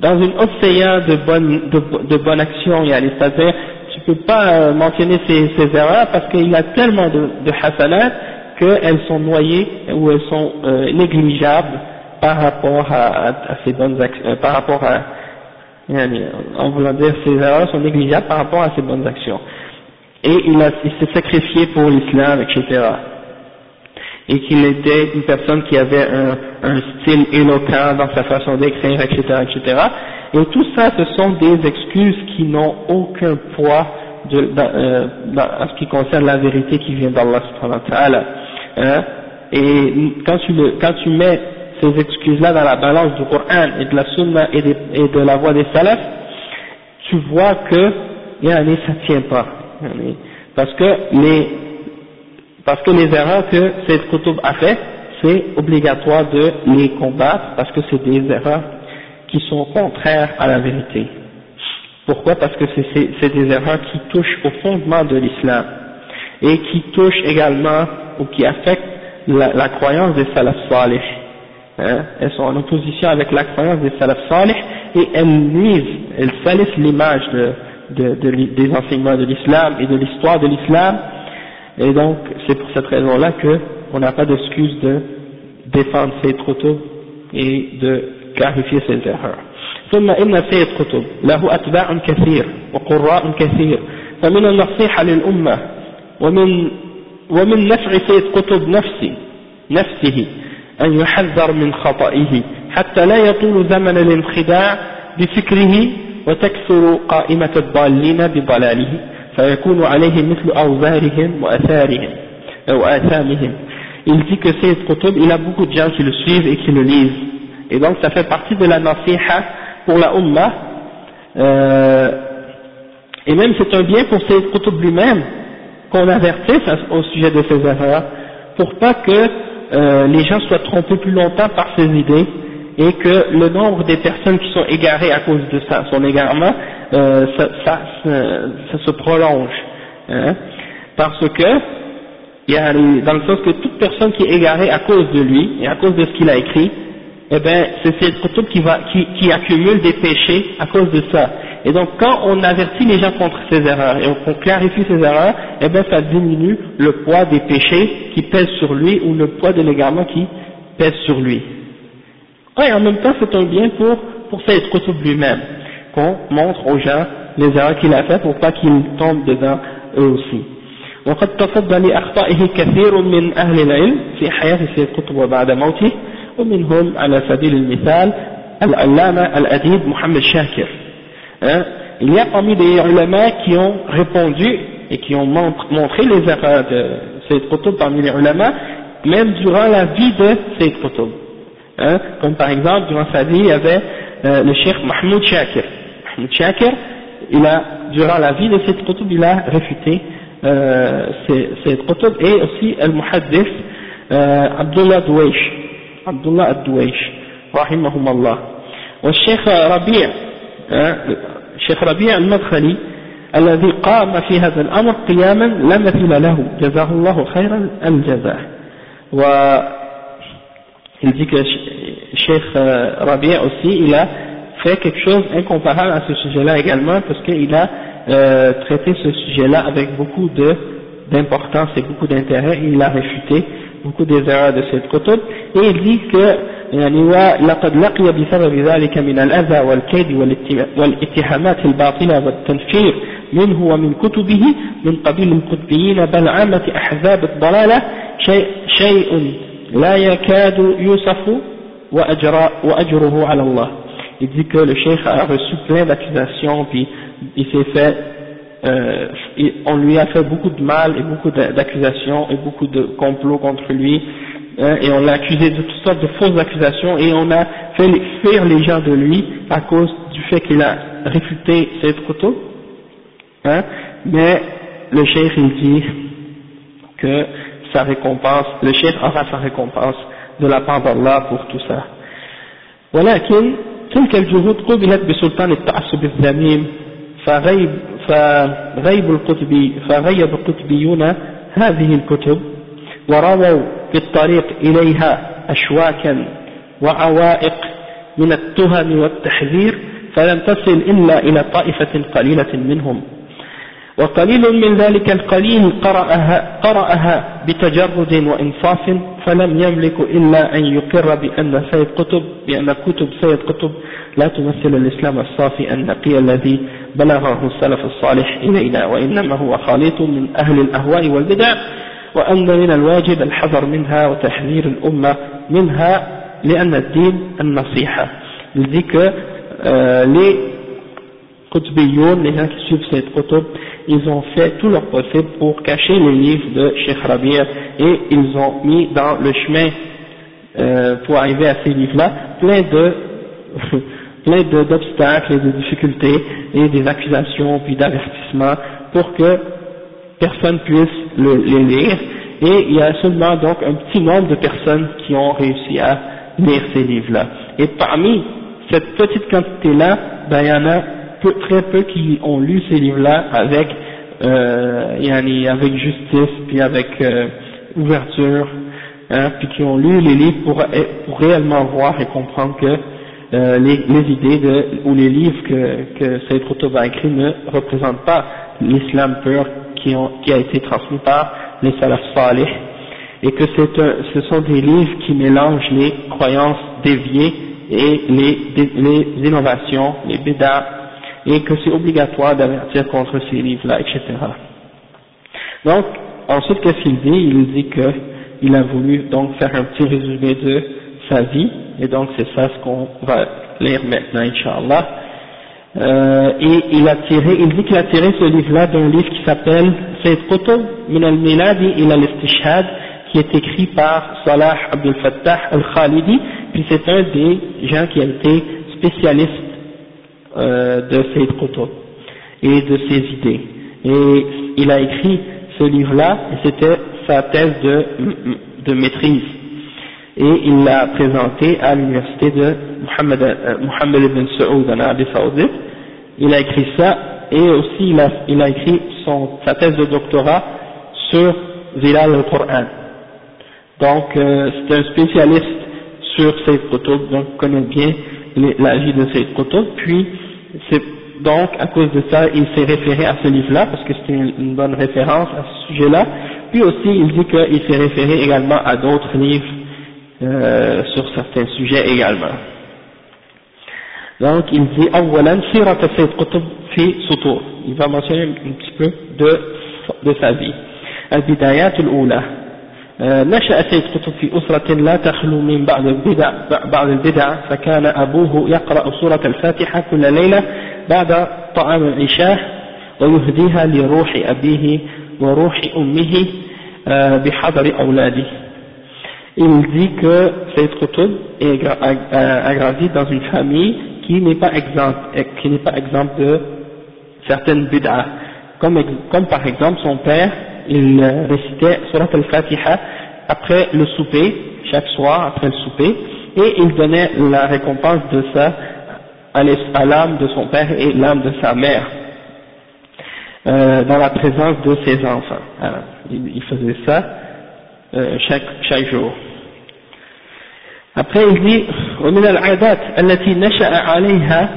dans une océan de bonnes de, de bonnes actions. C'est-à-dire, tu peux pas euh, mentionner ces, ces erreurs parce qu'il a tellement de, de hasanat qu'elles sont noyées ou elles sont euh, négligeables par rapport à, à, ces bonnes actions, euh, par rapport à, en voulant dire ces erreurs sont négligeables par rapport à ces bonnes actions. Et il, s'est sacrifié pour l'islam, etc. et qu'il était une personne qui avait un, style éloquent dans sa façon d'écrire, etc., etc. Et tout ça, ce sont des excuses qui n'ont aucun poids euh, dans, en ce qui concerne la vérité qui vient d'Allah subhanahu wa ta'ala. Hein? Et quand tu, mets ces excuses-là dans la balance du Coran et de la Sunna et de, la voix des salafs, tu vois que yani, ça tient pas. Parce que les parce que les erreurs que cette Qutb a fait, c'est obligatoire de les combattre parce que c'est des erreurs qui sont contraires à la vérité. Pourquoi? Parce que c'est des erreurs qui touchent au fondement de l'islam et qui touchent également ou qui affectent la, croyance des salaf salih. Hein? Elles sont en opposition avec la croyance des salaf salih et elles nuisent, elles salissent l'image de, de, de, des enseignements de l'islam et de l'histoire de l'islam et donc, c'est pour cette raison-là qu'on n'a pas d'excuse de défendre ces qutub et de clarifier ces erreurs. ثم إن سيد قطب له أتباع كثير وقراء كثير فمن النصيحة للأمة ومن ومن نفع سيد قطب نفسي نفسه أن يحذر من خطئه حتى لا يطول زمن الانخداع بفكره وتكثر قائمة الضالين بضلاله فيكون عليه مثل أوزارهم وأثارهم أو آثامهم il dit que Sayyid Qutb, il a beaucoup de gens qui le suivent et qui le lisent. Et donc ça fait partie de la nasiha pour la Ummah. Euh, et même c'est un bien pour Sayyid Qutb lui-même qu'on avertisse au sujet de ses erreurs pour pas que euh, les gens soient trompés plus longtemps par ses idées et que le nombre des personnes qui sont égarées à cause de ça, son égarement, euh, ça, se prolonge. Hein, parce que, dans le sens que toute personne qui est égarée à cause de lui et à cause de ce qu'il a écrit, eh ben, c'est cette qutub qui, va, qui, accumule des péchés à cause de ça. Et donc, quand on avertit les gens contre ces erreurs et qu'on clarifie ces erreurs, eh ben, ça diminue le poids des péchés qui pèsent sur lui ou le poids de l'égarement qui pèse sur lui Et en même temps, c'est un bien pour, pour cette qutub lui-même qu'on montre aux gens les erreurs qu'il a faites pour pas qu'ils tombent dedans eux aussi. وقد تصدى لأخطائه كثير من أهل العلم في حياة سيد قطب وبعد موته ومنهم على سبيل المثال العلامة الأديب محمد شاكر Il y a parmi les ulama qui ont répondu et qui ont montré les erreurs de Sayyid Qutb parmi les ulama, même durant la vie de Sayyid Qutb. Hein, comme par exemple, durant sa vie, il y avait euh, le cheikh Mahmoud Shakir. Mahmoud Shakir, il a, durant la vie de cette qutub, il a réfuté euh, cette qutub et aussi al-muhaddith euh, Abdullah Douaish, Abdullah Ad-Douaish, rahimahum والشيخ ربيع الشيخ ربيع المدخلي الذي قام في هذا الأمر قياما لا مثيل له جزاه الله خير الجزاء il dit que Cheikh Rabia aussi, il a fait quelque chose incomparable à ce sujet-là également, parce qu'il a euh, traité ce sujet-là avec beaucoup d'importance et beaucoup d'intérêt, il a réfuté beaucoup des erreurs de cette kutub, et il dit que يعني لقد لقي بسبب ذلك من الأذى والكيد والاتهامات الباطلة والتنفير منه ومن كتبه من قبيل القطبيين بل عامة أحزاب الضلالة شيء, شيء la yakadu yusafu. Il dit que le cheikh a reçu plein d'accusations, puis il s'est fait, euh, on lui a fait beaucoup de mal et beaucoup d'accusations et beaucoup de complots contre lui, hein, et on l'a accusé de toutes sortes de fausses accusations, et on a fait fuir les gens de lui à cause du fait qu'il a réfuté ses couteaux. Hein, mais le cheikh il dit que sa récompense, le chef aura sa récompense de la part d'Allah pour tout ça. ولكن تلك الجهود قبلت بسلطان التعصب الذميم فغيب, فغيب القطبي فغيب القطبيون هذه الكتب ورووا في الطريق إليها أشواكا وعوائق من التهم والتحذير فلم تصل إلا إلى طائفة قليلة منهم وقليل من ذلك القليل قرأها, قرأها بتجرد وإنصاف فلم يملك إلا أن يقر بأن سيد قطب بأن كتب سيد قطب لا تمثل الإسلام الصافي النقي الذي بلغه السلف الصالح إلينا وإنما هو خليط من أهل الأهواء والبدع وأن من الواجب الحذر منها وتحذير الأمة منها لأن الدين النصيحة il dit que euh, les Qutbiyoun, les ils ont fait tout leur possible pour cacher les livres de Sheikh Rabir et ils ont mis dans le chemin euh, pour arriver à ces livres-là plein de plein d'obstacles et de difficultés et des accusations puis d'avertissements pour que personne puisse le, les lire et il y a seulement donc un petit nombre de personnes qui ont réussi à lire ces livres-là. Et parmi cette petite quantité-là, ben, il y en a peu, très peu qui ont lu ces livres-là avec, euh, avec justice, puis avec euh, ouverture, hein, puis qui ont lu les livres pour, pour réellement voir et comprendre que euh, les, les, idées de, ou les livres que, que Sayyid Qutb a écrits ne représentent pas l'islam pur qui, ont, qui a été transmis par les salaf salih. Et que un, ce sont des livres qui mélangent les croyances déviées et les, les innovations, les bédas, et que c'est obligatoire d'avertir contre ces livres-là, etc. Donc, ensuite, qu'est-ce qu'il dit? Il dit qu'il a voulu donc faire un petit résumé de sa vie, et donc c'est ça ce qu'on va lire maintenant, Inch'Allah. Euh, et il a tiré, il dit qu'il a tiré ce livre-là d'un livre qui s'appelle Sayyid Qutb min al-Miladi ila al-Istishhad, qui est écrit par Salah Abdel Fattah al-Khalidi, puis c'est un des gens qui a été spécialiste euh, de Sayyid Qutb et de ses idées. Et il a écrit ce livre-là, et c'était sa thèse de, de maîtrise. Et il l'a présenté à l'université de Mohammed, euh, ibn Saoud en Arabie Saoudite. Il a écrit ça, et aussi il a, il a écrit son, sa thèse de doctorat sur Zilal al-Qur'an. Donc euh, c'est un spécialiste sur Sayyid Qutb, donc connaît bien la vie de Sayyid Qutb, puis donc à cause de ça, il s'est référé à ce livre-là, parce que c'était une, bonne référence à ce sujet-là. Puis aussi, il dit qu'il s'est référé également à d'autres livres euh, sur certains sujets également. Donc, il dit, Il va mentionner un petit peu de, de sa vie. نشأ سيد قطب في أسرة لا تخلو من بعض البدع, بعض البدع فكان أبوه يقرأ سورة الفاتحة كل ليلة بعد طعام العشاء ويهديها لروح أبيه وروح أمه بحضر أولاده il dit que Sayyid Qutb a grandi dans une famille qui n'est pas exempte, qui n'est pas exempte de certaines bid'ah. Comme, comme par exemple son père il récitait Surat al-Fatiha après le souper, chaque soir après le souper, et il donnait la récompense de ça à l'âme de son père et l'âme de sa mère, euh, dans la présence de ses enfants. il, faisait ça euh, chaque, chaque jour. Après il dit ومن العادات التي نشأ عليها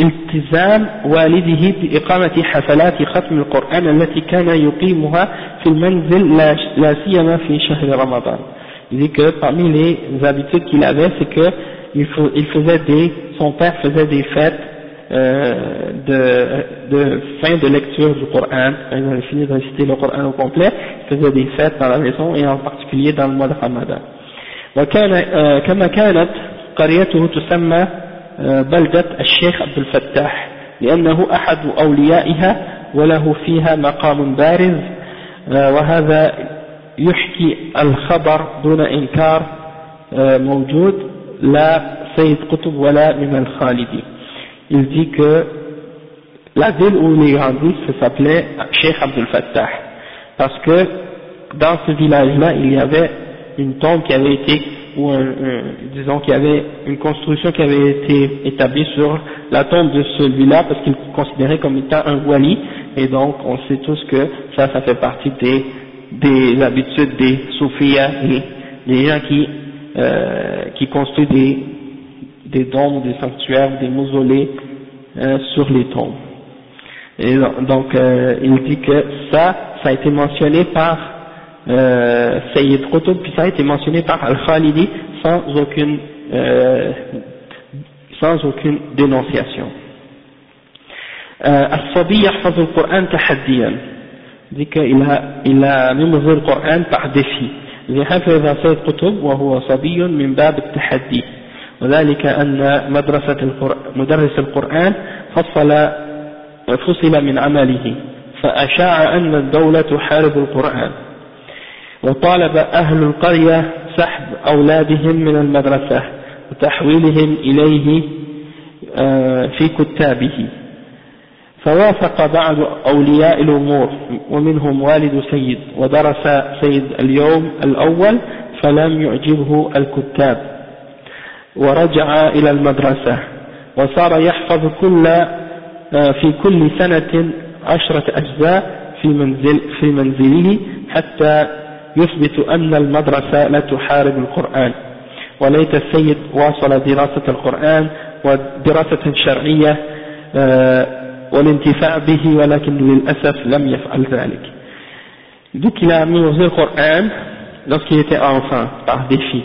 التزام والده بإقامة حفلات ختم القرآن التي كان يقيمها في المنزل لا سيما في شهر رمضان. Il dit que parmi les habitudes qu'il avait, c'est que il, faisait des, son père faisait des fêtes euh, de, de fin de lecture du Coran, quand il avait fini de réciter le Coran au complet, il faisait des fêtes dans la maison et en particulier dans le mois de Ramadan. وكان كما كانت قريته تسمى بلدة الشيخ عبد الفتاح لأنه أحد أوليائها وله فيها مقام بارز وهذا يحكي الخبر دون إنكار موجود لا سيد قطب ولا من الخالدي il dit que la ville où il est grandi s'appelait Sheikh Abdel Fattah parce que dans ce village là il y avait une tombe qui avait été ou un, disons qu'il y avait une construction qui avait été établie sur la tombe de celui-là parce qu'il considérait comme étant un wali et donc on sait tous que ça ça fait partie des, des habitudes des soufiyas et des gens qui euh, qui construisent des des tombes, des sanctuaires, des mausolées euh, sur les tombes. Et donc euh, il dit que ça, ça a été mentionné par euh, Sayyid Qutb, puis ça a été mentionné par Al-Khalidi sans aucune, euh, sans aucune dénonciation. الصبي يحفظ القرآن تحديا dit qu'il a, il a mémorisé le Coran par défi لحفظ سيد قطب وهو صبي من باب التحدي وذلك أن مدرسة القرآن مدرس القرآن فصل فصل من عمله فأشاع أن الدولة تحارب القرآن وطالب أهل القرية سحب أولادهم من المدرسة وتحويلهم إليه آه، في كتابه. فوافق بعض أولياء الأمور ومنهم والد سيد ودرس سيد اليوم الأول فلم يعجبه الكتاب. ورجع إلى المدرسة وصار يحفظ كل آه، في كل سنة عشرة أجزاء في, منزل في منزله حتى يثبت أن المدرسة لا تحارب القرآن وليت السيد واصل دراسة القرآن ودراسة شرعية آه، والانتفاع به ولكن للأسف لم يفعل ذلك donc il a mémorisé le Coran lorsqu'il était enfant par défi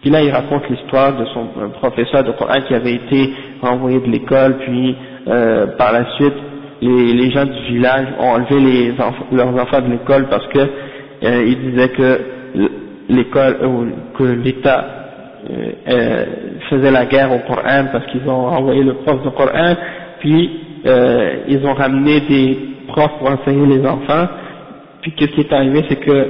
puis là il raconte l'histoire de son professeur de Coran qui avait été renvoyé de l'école puis euh, par la suite les, les gens du village ont enlevé les leurs enfants de l'école parce que euh, ils disaient que l'école euh, que l'État euh, euh, faisait la guerre au Coran parce qu'ils ont envoyé le prof de Coran. Puis euh, ils ont ramené des profs pour enseigner les enfants, puis qu'est-ce qui est arrivé, c'est que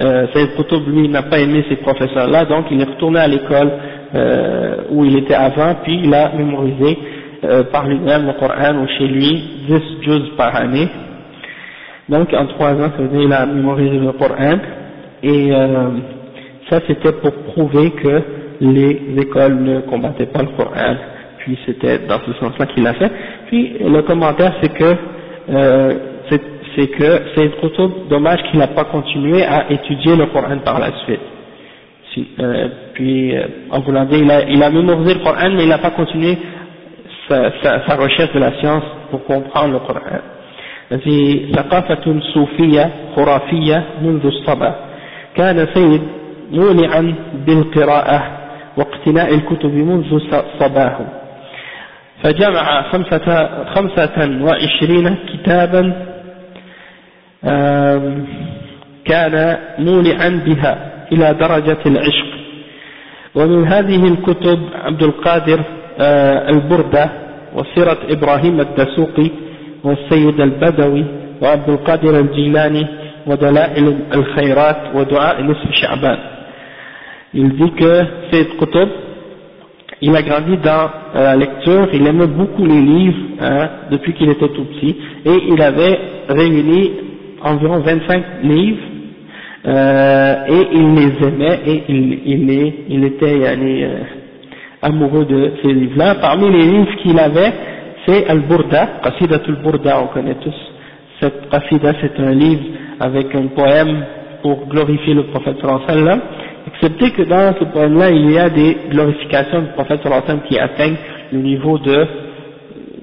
euh, Saïd Qutb, lui, n'a pas aimé ces professeurs-là, donc il est retourné à l'école euh, où il était avant, puis il a mémorisé euh, par lui-même le Coran ou chez lui 10 juz par année. Donc en trois ans, ça veut dire il a mémorisé le Coran, et euh, ça c'était pour prouver que les écoles ne combattaient pas le Coran puis c'était dans ce sens-là qu'il l'a fait. Puis le commentaire c'est que euh, c'est que c'est trop dommage qu'il n'a pas continué à étudier le Coran par la suite. Euh, puis euh, en voulant il a, il a mémorisé le Coran mais il n'a pas continué sa, sa, sa, recherche de la science pour comprendre le Coran. في ثقافة صوفية خرافية منذ الصبا. كان سيد مولعا بالقراءة واقتناء الكتب منذ صباه فجمع خمسة, خمسة وعشرين كتابا كان مولعا بها إلى درجة العشق. ومن هذه الكتب عبد القادر آه، البردة وسيرة إبراهيم الدسوقي والسيد البدوي وعبد القادر الجيلاني ودلائل الخيرات ودعاء نصف شعبان Il dit que Sayyid Qutb il a grandi dans euh, la lecture, il aimait beaucoup les livres hein, depuis qu'il était tout petit, et il avait réuni environ 25 livres, euh, et il les aimait, et il, il, il était euh, amoureux de ces livres-là. Parmi les livres qu'il avait, c'est Al-Burda, Qasida al-Burda, on connaît tous. Cette Qasida, c'est un livre avec un poème pour glorifier le prophète sallallahu excepté que dans ce poème-là, il y a des glorifications du prophète sallallahu qui atteignent le niveau de,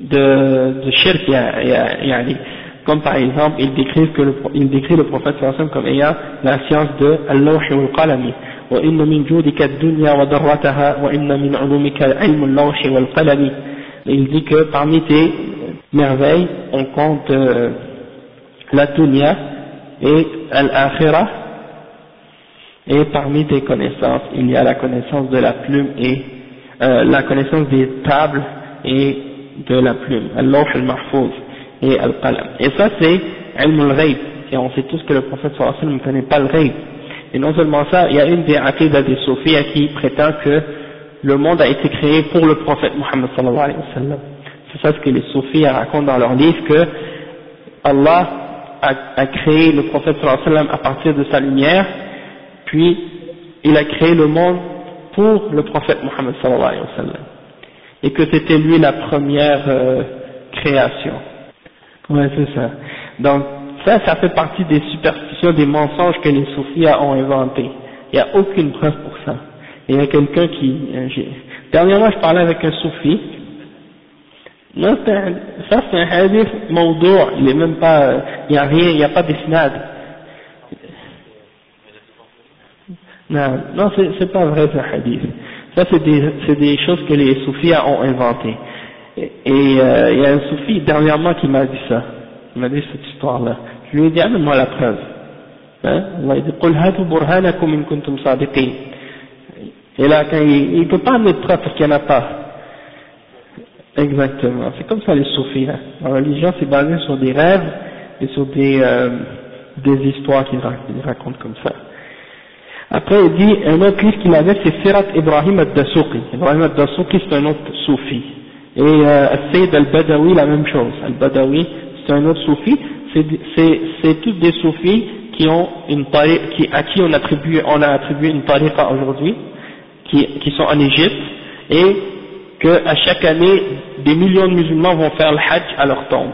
de, de shirk, yani. comme par exemple, il décrit, que le, il décrit le prophète sallallahu comme ayant la science de Allah wal qalami. وإن من جودك الدنيا وضرتها وإن من علومك علم اللوح والقلم il dit que parmi tes merveilles on compte euh, la dunya et al-akhirah et parmi tes connaissances, il y a la connaissance de la plume et euh, la connaissance des tables et de la plume, al-lawh al-mahfouz et al-qalam. Et ça c'est ilm al-ghayb, et on sait tous que le prophète sallallahu alayhi wa sallam ne connaît pas le ghayb. Et non seulement ça, il y a une des aqidah des soufis qui prétend que le monde a été créé pour le prophète Muhammad sallallahu alayhi wa sallam. C'est ça ce que les soufis racontent dans leur livre que Allah a, a créé le prophète sallallahu alayhi wa sallam à partir de sa lumière puis il a créé le monde pour le prophète Mohammed sallallahu alayhi wa sallam et que c'était lui la première euh, création. Ouais, c'est ça. Donc ça, ça fait partie des superstitions, des mensonges que les soufis ont inventés. Il n'y a aucune preuve pour ça il y a quelqu'un qui... Euh, dernièrement, je parlais avec un soufi. Non, ça c'est un hadith maudou, il est même pas, euh, il n'y a rien, il n'y a pas d'isnad. Non, non c'est pas vrai ce hadith. Ça c'est des, des choses que les soufis ont inventées. Et euh, il y a un soufi dernièrement qui m'a dit ça, il m'a dit cette histoire-là. Je lui ai dit, amène-moi la preuve. Hein? Allah dit, «» Et là, quand il ne peut pas amener de preuve parce qu'il n'y en a pas. Exactement. C'est comme ça les soufis. Hein. La religion, c'est basé sur des rêves et sur des, euh, des histoires qu'ils racontent comme ça. Après, il dit, un autre livre qu'il avait, c'est Sirat Ibrahim al-Dasuqi. Ibrahim al-Dasuqi, c'est un autre soufi. Et euh, Sayyid al-Badawi, la même chose. Al-Badawi, c'est un autre soufi. C'est tous des soufis qui ont une qui, à qui on, attribue, on a attribué une tariqa aujourd'hui, qui, qui sont en Égypte, et qu'à chaque année, des millions de musulmans vont faire le hajj à leur tombe.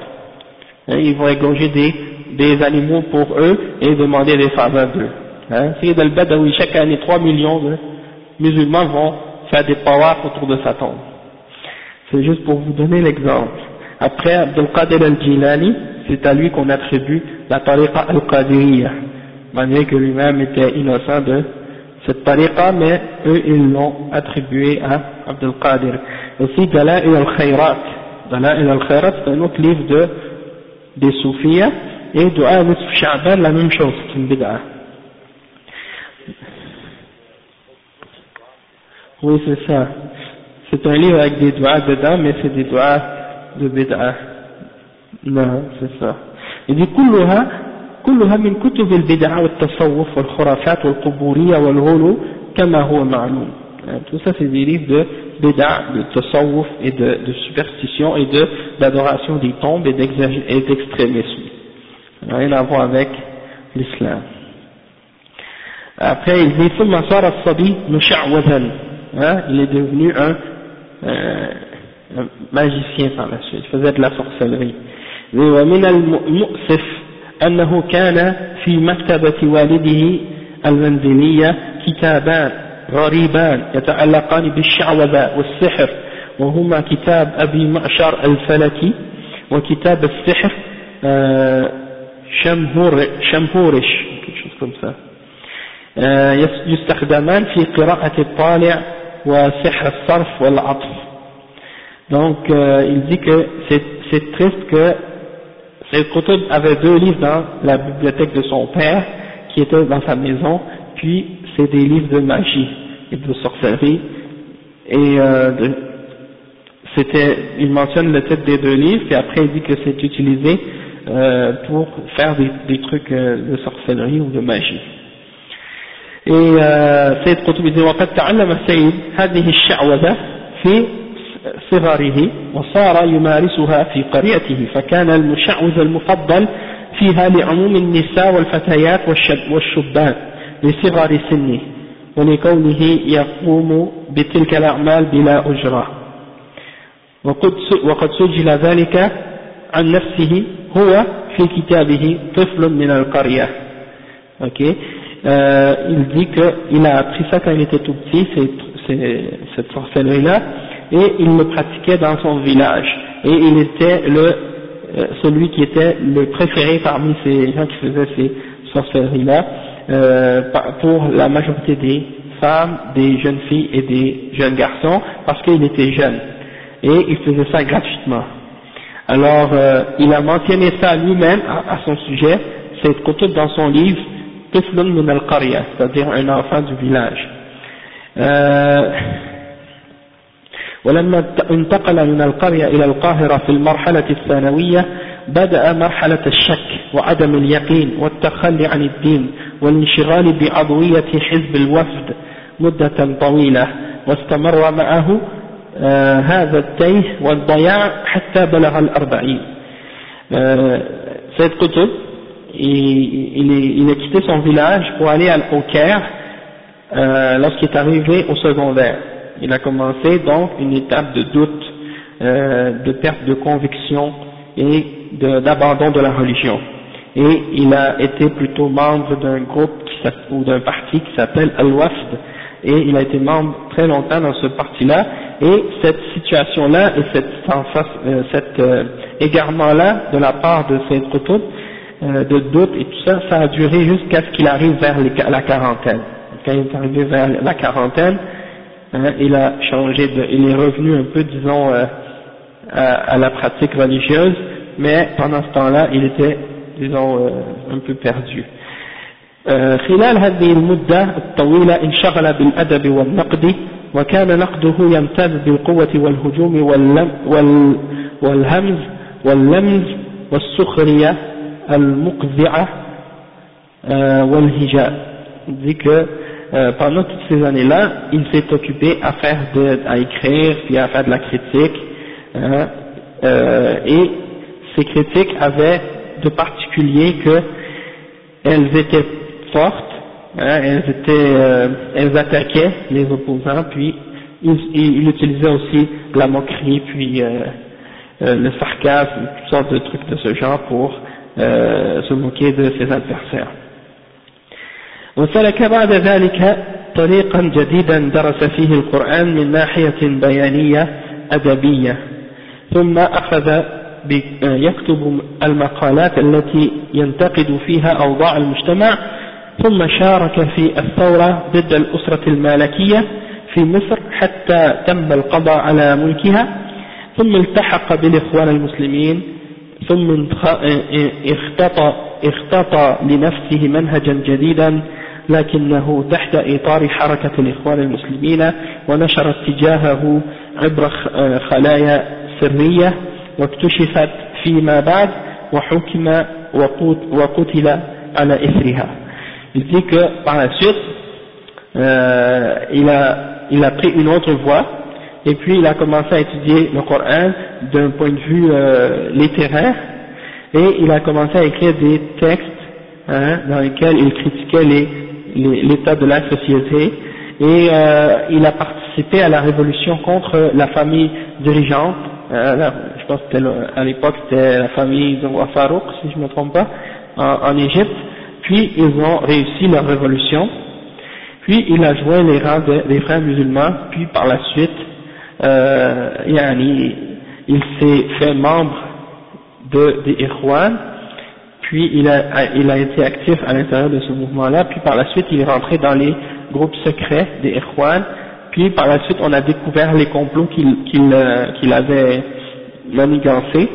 Hein, ils vont égorger des, des animaux pour eux et demander des faveurs d'eux. Hein, Sayyid al-Badawi, chaque année 3 millions de musulmans vont faire des tawaf autour de sa tombe. C'est juste pour vous donner l'exemple. Après, Abdul Qadir al-Jilani, c'est à lui qu'on attribue la tariqa al-Qadiriyya, malgré que lui-même était innocent de cette tariqa, mais eux, ils l'ont attribué à Abdul Qadir. Aussi, Dala'il al-Khayrat. Dala'il al-Khayrat, c'est un autre livre de, des soufiyas, et Dua Nisf Sha'ban, la même chose, c'est une bid'a. Oui, c'est ça. C'est un livre avec des doigts dedans, mais c'est des doigts de bid'a. Non, c'est ça. Il dit كلها كلها من كتب البدع والتصوف والخرافات والقبورية والغلو كما هو معلوم. Tout ça c'est des livres de bid'a, de tasawwuf et de, de superstition et de d'adoration des tombes et d'extrémisme. Rien à voir avec l'islam. Après il dit ثم صار الصبي مشعوذا hein, il est devenu un, euh, un magicien par la suite, il faisait de la sorcellerie. ومن المؤسف أنه كان في مكتبة والده المنزلية كتابان غريبان يتعلقان بالشعوذة والسحر وهما كتاب أبي معشر الفلكي وكتاب السحر شمهور شمهورش يستخدمان في قراءة الطالع وسحر الصرف والعطف. Donc euh, il dit que c'est triste que Sayyid Qutb avait deux livres dans la bibliothèque de son père qui étaient dans sa maison puis c'est des livres de magie et de sorcellerie et euh, c'était il mentionne le titre des deux livres et après il dit que c'est utilisé euh, pour faire des, des trucs euh, de sorcellerie ou de magie et سيد قطب dit وقد تعلم السيد هذه الشعوذة في صغره وصار يمارسها في قريته فكان المشعوذ المفضل فيها لعموم النساء والفتيات والشبان لصغر سنه ولكونه يقوم بتلك الأعمال بلا أجرة. وقد سجل ذلك عن نفسه هو في كتابه طفل من القرية. Okay. euh, il dit qu'il a appris ça quand il était tout petit, cette sorcellerie-là, et il le pratiquait dans son village et il était le, euh, celui qui était le préféré parmi ces gens qui faisaient ces sorcelleries-là euh, pour la majorité des femmes, des jeunes filles et des jeunes garçons parce qu'il était jeune et il faisait ça gratuitement. Alors euh, il a mentionné ça lui-même à, son sujet, cette coutume dans son livre Tiflun min al-Qarya, c'est-à-dire un enfant du village. Euh, ولما انتقل من القرية إلى القاهرة في المرحلة الثانوية بدأ مرحلة الشك وعدم اليقين والتخلي عن الدين والانشغال بعضوية حزب الوفد مدة طويلة واستمر معه آه هذا التيه والضياع حتى بلغ الأربعين آه سيد قطب il, a quitté son village pour aller au Caire euh, lorsqu'il est arrivé au secondaire. Il a commencé donc une étape de doute, euh, de perte de conviction et d'abandon de, la religion. Et il a été plutôt membre d'un groupe ou d'un parti qui s'appelle Al-Wafd et il a été membre très longtemps dans ce parti-là et cette situation-là et cette, euh, cet égarement-là de la part de Saint Qutb euh, de doute et tout ça, ça a duré jusqu'à ce qu'il arrive vers la quarantaine. Quand il est arrivé vers la quarantaine, hein, il a changé de, il est revenu un peu, disons, euh, à, la pratique religieuse, mais pendant ce temps-là, il était, disons, un peu perdu. خلال هذه المدة الطويلة انشغل بالأدب والنقد وكان نقده يمتاز بالقوة والهجوم والهمز واللمز والسخرية المقذعة والهجاء dit que euh, pendant toutes ces années-là, il s'est occupé à faire de, à écrire puis à faire de la critique hein, euh, et ces critiques avaient de particulier que elles étaient fortes, hein, elles étaient, euh, elles attaquaient les opposants puis il, il, utilisait aussi la moquerie puis euh, le sarcasme, toutes sortes de trucs de ce genre pour se moquer de ses adversaires. وسلك بعد ذلك طريقا جديدا درس فيه القرآن من ناحية بيانية أدبية. ثم أخذ يكتب المقالات التي ينتقد فيها أوضاع المجتمع ثم شارك في الثورة ضد الأسرة المالكية في مصر حتى تم القضاء على ملكها ثم التحق بالإخوان المسلمين ثم اختطى, اختطى لنفسه منهجا جديدا لكنه تحت إطار حركة الإخوان المسلمين ونشر اتجاهه عبر خلايا سرية واكتشفت فيما بعد وحكم وقتل على إثرها Il dit que par la suite, euh, il, a, il a pris une autre voie et puis il a commencé à étudier le Coran d'un point de vue euh, littéraire et il a commencé à écrire des textes hein, dans lesquels il critiquait les l'état de la société et euh, il a participé à la révolution contre la famille dirigeante, euh, je pense que à l'époque c'était la famille de Farouk si je ne me trompe pas, en, Égypte, puis ils ont réussi leur révolution, puis il a joint les rangs des frères musulmans, puis par la suite euh, il s'est fait membre de, des Ikhwan, puis il a, il a été actif à l'intérieur de ce mouvement-là, puis par la suite il est rentré dans les groupes secrets des Ikhwan, puis par la suite on a découvert les complots qu'il qu'il euh, avait manigancés,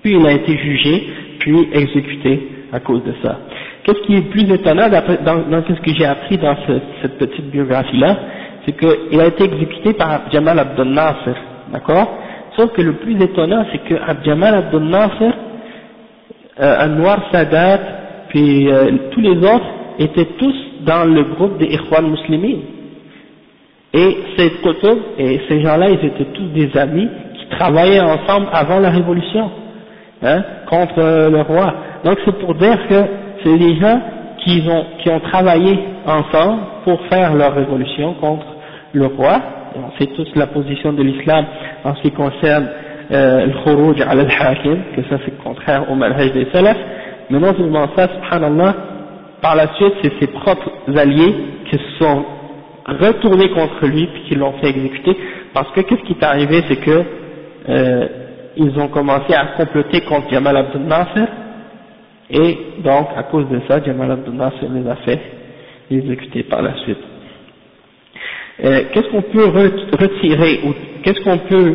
puis il a été jugé, puis exécuté à cause de ça. Qu'est-ce qui est plus étonnant dans, dans ce que j'ai appris dans ce, cette petite biographie-là, c'est qu'il a été exécuté par Jamal Abdel Nasser, d'accord? Sauf que le plus étonnant, c'est que Jamal Abdel Nasser euh, Anwar Sadat, puis euh, tous les autres étaient tous dans le groupe des Ikhwan Muslimin. Et ces Qutb et ces gens-là, ils étaient tous des amis qui travaillaient ensemble avant la révolution, hein, contre euh, le roi. Donc c'est pour dire que c'est des gens qui ont, qui ont travaillé ensemble pour faire leur révolution contre le roi. Sait tous la position de l'islam en ce qui concerne le khuruj al-hakim, que ça c'est contraire au manhaj des salaf, mais non seulement ça, subhanallah, par la suite c'est ses propres alliés qui se sont retournés contre lui puis qui l'ont fait exécuter, parce que qu'est-ce qui est arrivé? C'est que euh, ils ont commencé à comploter contre Jamal Abdel Nasser, et donc à cause de ça, Jamal Abdel Nasser les a fait exécuter par la suite. Euh, qu'est-ce qu'on peut retirer, ou qu'est-ce qu'on peut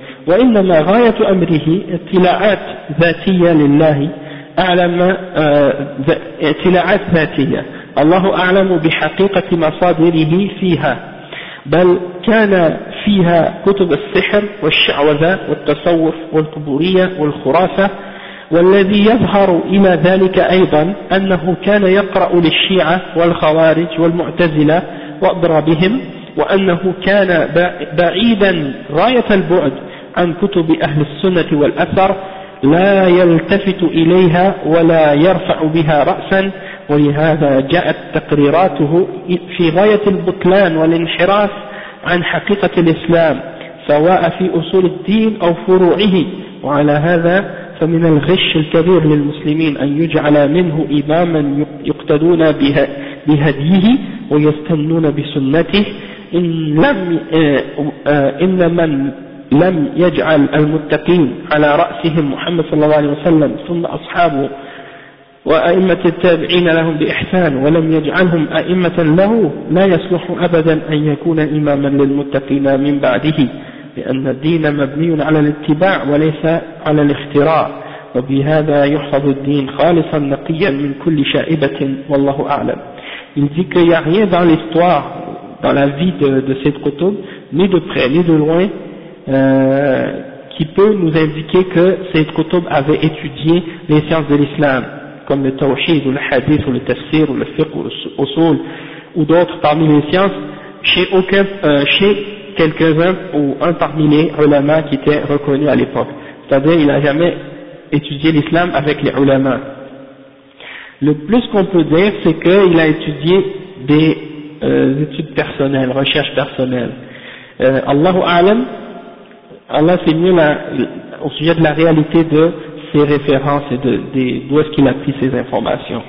وإنما غاية أمره اطلاعات ذاتية لله أعلم آه، اطلاعات ذاتية. الله أعلم بحقيقة مصادره فيها. بل كان فيها كتب السحر والشعوذة والتصوف والقبورية والخرافة. والذي يظهر إلى ذلك أيضا أنه كان يقرأ للشيعة والخوارج والمعتزلة وأضرابهم وأنه كان بعيدا غاية البعد عن كتب أهل السنة والأثر لا يلتفت إليها ولا يرفع بها رأسا ولهذا جاءت تقريراته في غاية البطلان والانحراف عن حقيقة الإسلام سواء في أصول الدين أو فروعه. وعلى هذا فمن الغش الكبير للمسلمين أن يجعل منه إماما يقتدون بهديه ويستنون بسنته. إن لم إن من لم يجعل المتقين على رأسهم محمد صلى الله عليه وسلم ثم أصحابه وأئمة التابعين لهم بإحسان ولم يجعلهم أئمة له لا يصلح أبدا أن يكون إماما للمتقين من بعده لأن الدين مبني على الاتباع وليس على الاختراع وبهذا يحفظ الدين خالصا نقيا من كل شائبة والله أعلم. Il dit qu'il n'y a rien dans l'histoire, dans la vie de, de cette Qutub, ni de près ni de loin, euh, qui peut nous indiquer que cette Qutub avait étudié les sciences de l'islam, comme le tawhid ou le hadith ou le tafsir ou le fiqh ou le usul ou d'autres parmi les sciences, chez aucun, euh, chez quelques-uns ou un parmi les ulama qui étaient reconnus à l'époque. C'est-à-dire il n'a jamais étudié l'islam avec les ulama. Le plus qu'on peut dire, c'est qu'il a étudié des euh, études personnelles, recherches personnelles. Euh, Allahu Alam, Allah sait mieux au sujet de la réalité de ses références et de, d'où est-ce qu'il a pris ses informations.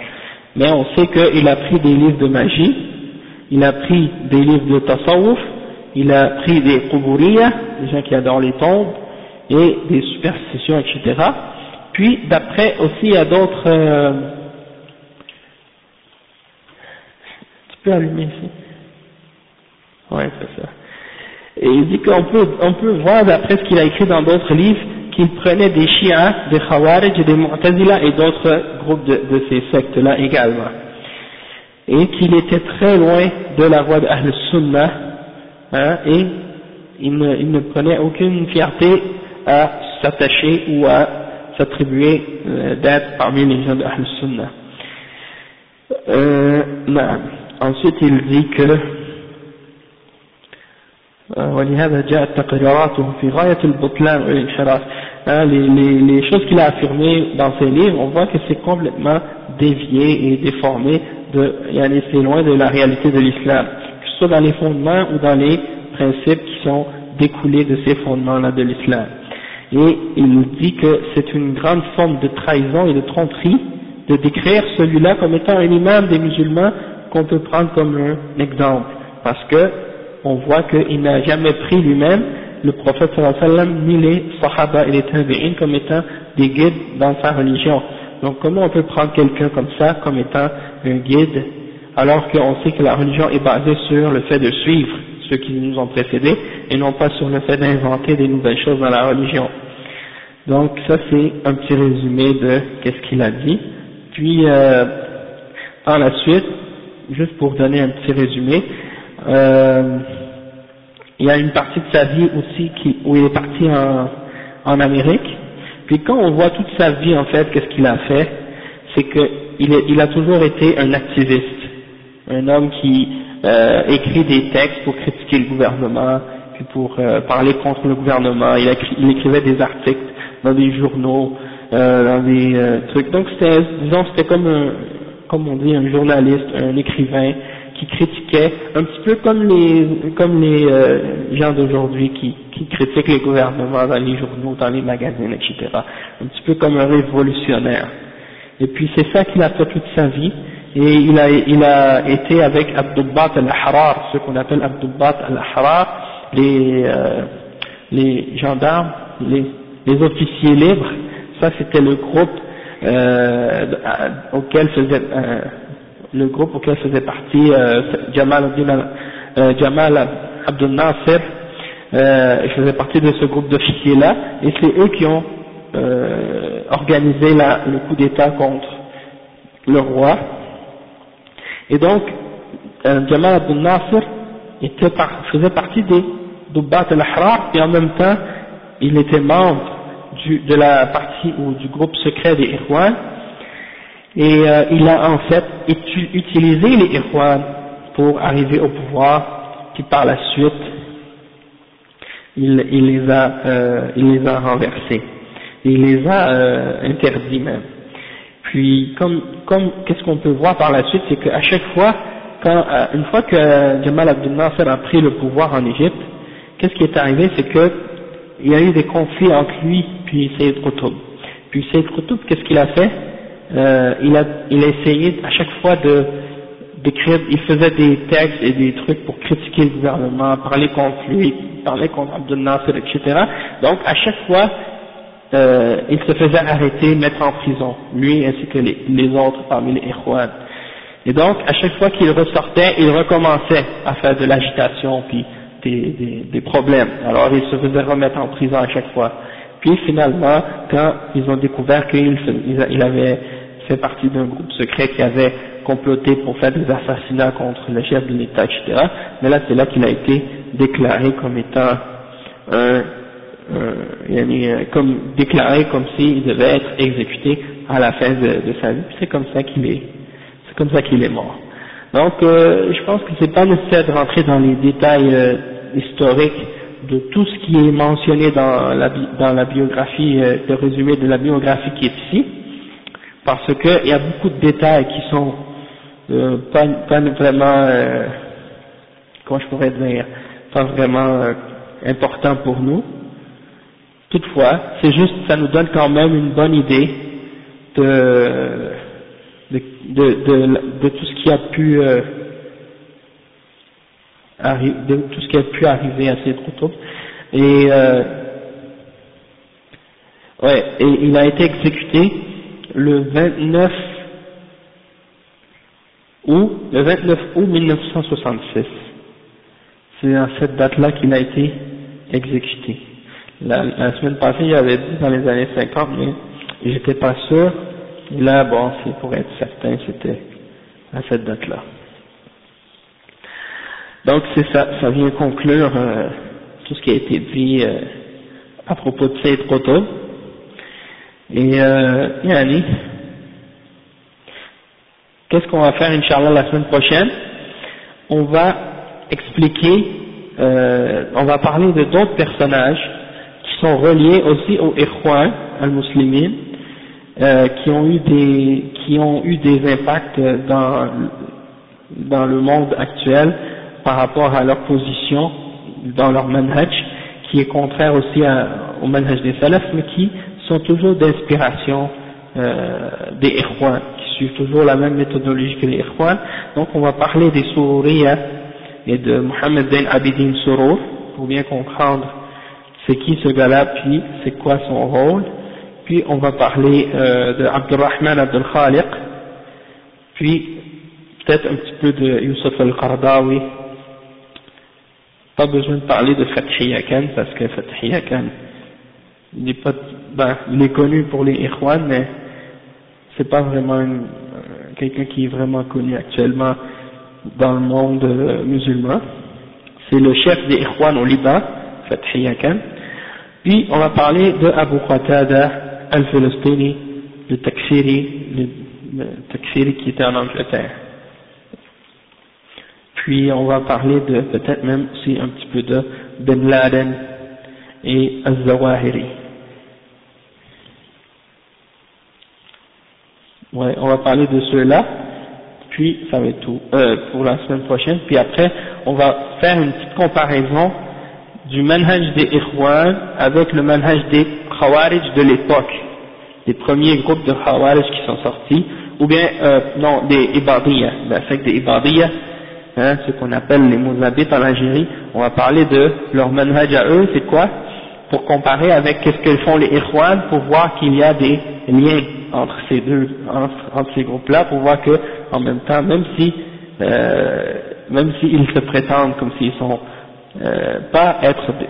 Mais on sait qu'il a pris des livres de magie, il a pris des livres de tasawwuf, il a pris des quburiya, des gens qui adorent les tombes, et des superstitions, etc. Puis d'après aussi il y a d'autres... Euh, tu peux allumer ici Ouais, c'est ça. Et il dit qu'on peut, on peut voir d'après ce qu'il a écrit dans d'autres livres qu'il prenait des Shia, des Khawarij, des Mu'tazila et d'autres groupes de, ces sectes-là également. Et qu'il était très loin de la voie d'Ahl Sunnah, hein, et il ne, prenait aucune fierté à s'attacher ou à s'attribuer euh, d'être parmi les gens d'Ahl Sunnah. Euh, ensuite il dit que ولهذا جاءت تقريراته في غاية البطلان والانحراف hein, les, les, les choses qu'il a affirmées dans ses livres, on voit que c'est complètement dévié et déformé, de, c'est loin de la réalité de l'islam, que ce soit dans les fondements ou dans les principes qui sont découlés de ces fondements-là de l'islam. Et il dit que c'est une grande forme de trahison et de tromperie de décrire celui-là comme étant un imam des musulmans qu'on peut prendre comme un exemple, parce que on voit qu'il n'a jamais pris lui-même le prophète sallam ni les sahaba et les tabi'in comme étant des guides dans sa religion. Donc comment on peut prendre quelqu'un comme ça comme étant un guide alors qu'on sait que la religion est basée sur le fait de suivre ceux qui nous ont précédés et non pas sur le fait d'inventer des nouvelles choses dans la religion? Donc ça c'est un petit résumé de qu'est-ce qu'il a dit. Puis euh, par la suite, juste pour donner un petit résumé, euh, il y a une partie de sa vie aussi où il est parti en, en Amérique. Puis quand on voit toute sa vie en fait, qu'est-ce qu'il a fait, c'est qu'il il a toujours été un activiste, un homme qui euh, écrit des textes pour critiquer le gouvernement, puis pour euh, parler contre le gouvernement. Il, il, écrivait des articles dans des journaux, euh, dans des euh, trucs. Donc c'était, disons, c'était comme un, comme on dit, un journaliste, un écrivain qui critiquait, un petit peu comme les, comme les euh, gens d'aujourd'hui qui, qui critiquent les gouvernements dans les journaux, dans les magazines, etc. Un petit peu comme un révolutionnaire. Et puis c'est ça qu'il a fait toute sa vie, et il a, il a été avec Abdubbat al-Ahrar, ce qu'on appelle Abdubbat al-Ahrar, les, euh, les gendarmes, les, les officiers libres, ça c'était le groupe euh, auquel faisait, euh, le groupe auquel faisait partie euh, Jamal, euh, Abdel Nasser, euh, faisait partie de ce groupe d'officiers-là, et c'est eux qui ont euh, organisé le coup d'État contre le roi. Et donc, Jamal Abdel Nasser faisait partie des Dubat al-Ahrar, et en même temps, il était membre du, de la partie ou du groupe secret des Irwan, et euh, il a en fait utilisé les Irwan pour arriver au pouvoir, puis par la suite, il, il les, a, euh, il les a renversés, il les a euh, interdits même. Puis, comme, comme qu'est-ce qu'on peut voir par la suite, c'est qu'à chaque fois, quand, euh, une fois que Jamal Abdel Nasser a pris le pouvoir en Égypte, qu'est-ce qui est arrivé, c'est que il y a eu des conflits entre lui puis Sayyid Qutb. Puis Sayyid Qutb, qu'est-ce qu'il a fait? Euh, il, a, il a essayé à chaque fois de d'écrire, il faisait des textes et des trucs pour critiquer le gouvernement, parler contre lui, parler contre Abdel etc. Donc à chaque fois, euh, il se faisait arrêter, mettre en prison, lui ainsi que les, les autres parmi les Ikhwan. Et donc à chaque fois qu'il ressortait, il recommençait à faire de l'agitation puis des, des, des problèmes. Alors il se faisait remettre en prison à chaque fois. Puis finalement, quand ils ont découvert qu'il il avait fait partie d'un groupe secret qui avait comploté pour faire des assassinats contre le chef de l'État, etc. Mais là, c'est là qu'il a été déclaré comme étant un, euh, comme déclaré comme s'il devait être exécuté à la fin de, sa vie. C'est comme ça qu'il est, c'est comme ça qu'il est mort. Donc, euh, je pense que c'est pas nécessaire de rentrer dans les détails euh, historiques de tout ce qui est mentionné dans la, dans la biographie, euh, le résumé de la biographie qui est ici, parce qu'il y a beaucoup de détails qui sont euh, pas, pas vraiment, euh, comment je pourrais dire, pas vraiment euh, importants pour nous. Toutefois, c'est juste, ça nous donne quand même une bonne idée de, de, de, de, tout ce qui a pu euh, de tout ce qui a pu arriver à ces tôt. Et, euh, ouais, et il a été exécuté le 29 août, le 29 août 1966. C'est à cette date-là qu'il a été exécuté. La, semaine passée, il avait dit dans les années 50, mais j'étais pas sûr. Là, bon, c'est pour être certain, c'était à cette date-là. Donc c'est ça, ça vient conclure euh, tout ce qui a été dit euh, à propos de Sayyid Qutb. Et euh, Yanni, qu'est-ce qu'on va faire Inch'Allah la semaine prochaine? On va expliquer, euh, on va parler de d'autres personnages qui sont reliés aussi aux Ikhwan al-Muslimin, euh, qui ont eu des qui ont eu des impacts dans dans le monde actuel par rapport à leur position dans leur manhaj, qui est contraire aussi au manhaj des salafs, mais qui sont toujours d'inspiration euh, des ikhwan, qui suivent toujours la même méthodologie que les ikhwan. Donc on va parler des Sourouriya et de Mohamed Ben Abidin Sourour, pour bien comprendre c'est qui ce gars-là, puis c'est quoi son rôle. Puis on va parler euh, de Abdul Khaliq, puis peut-être un petit peu de Youssef al-Qardawi, pas besoin de parler de Fatih Khan parce que Fatih Khan, il est pas, ben, il est connu pour les Ikhwan, mais c'est pas vraiment euh, quelqu'un qui est vraiment connu actuellement dans le monde euh, musulman. C'est le chef des Ikhwan au Liban, Fatih Khan. Puis on va parler de Abu Qatada al-Filistini, le Takfiri, le Takfiri qui était en Angleterre. Puis on va parler de peut-être même aussi un petit peu de Ben Laden et Az-Zawahiri. Ouais, on va parler de ceux-là, puis ça va être tout euh, pour la semaine prochaine. Puis après, on va faire une petite comparaison du manhaj des Ikhwan avec le manhaj des Khawarij de l'époque, les premiers groupes de Khawarij qui sont sortis, ou bien, euh, non, des Ibadiyya, la secte des Ibadiyya, hein, ce qu'on appelle les Mouzabites en Algérie, on va parler de leur manhaj à eux, c'est quoi? Pour comparer avec qu'est-ce que font les Ikhwan, pour voir qu'il y a des liens entre ces deux, entre, ces groupes-là, pour voir que, en même temps, même si, euh, même s'ils se prétendent comme s'ils sont euh, pas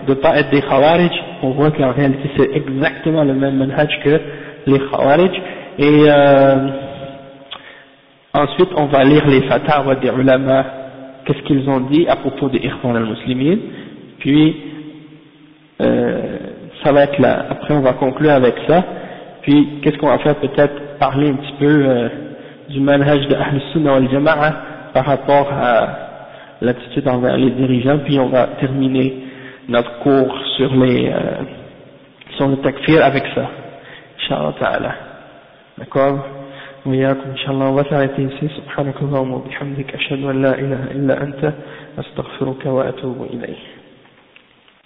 de pas être des Khawarij, on voit qu'en réalité c'est exactement le même manhaj que les Khawarij, et euh, ensuite on va lire les fatwas des ulama. Qu'est-ce qu'ils ont dit à propos des Ikhwan al-Muslimin, puis euh, ça va être là, après on va conclure avec ça, puis qu'est-ce qu'on va faire peut-être parler un petit peu euh, du manhaj de Ahl Sunnah al Jama'a par rapport à l'attitude envers les dirigeants, puis on va terminer notre cours sur les euh, sur le takfir avec ça, Inch'Allah ta'ala. D'accord وإياكم إن شاء الله وسعتي سبحانك اللهم وبحمدك أشهد أن لا إله إلا أنت أستغفرك وأتوب إليه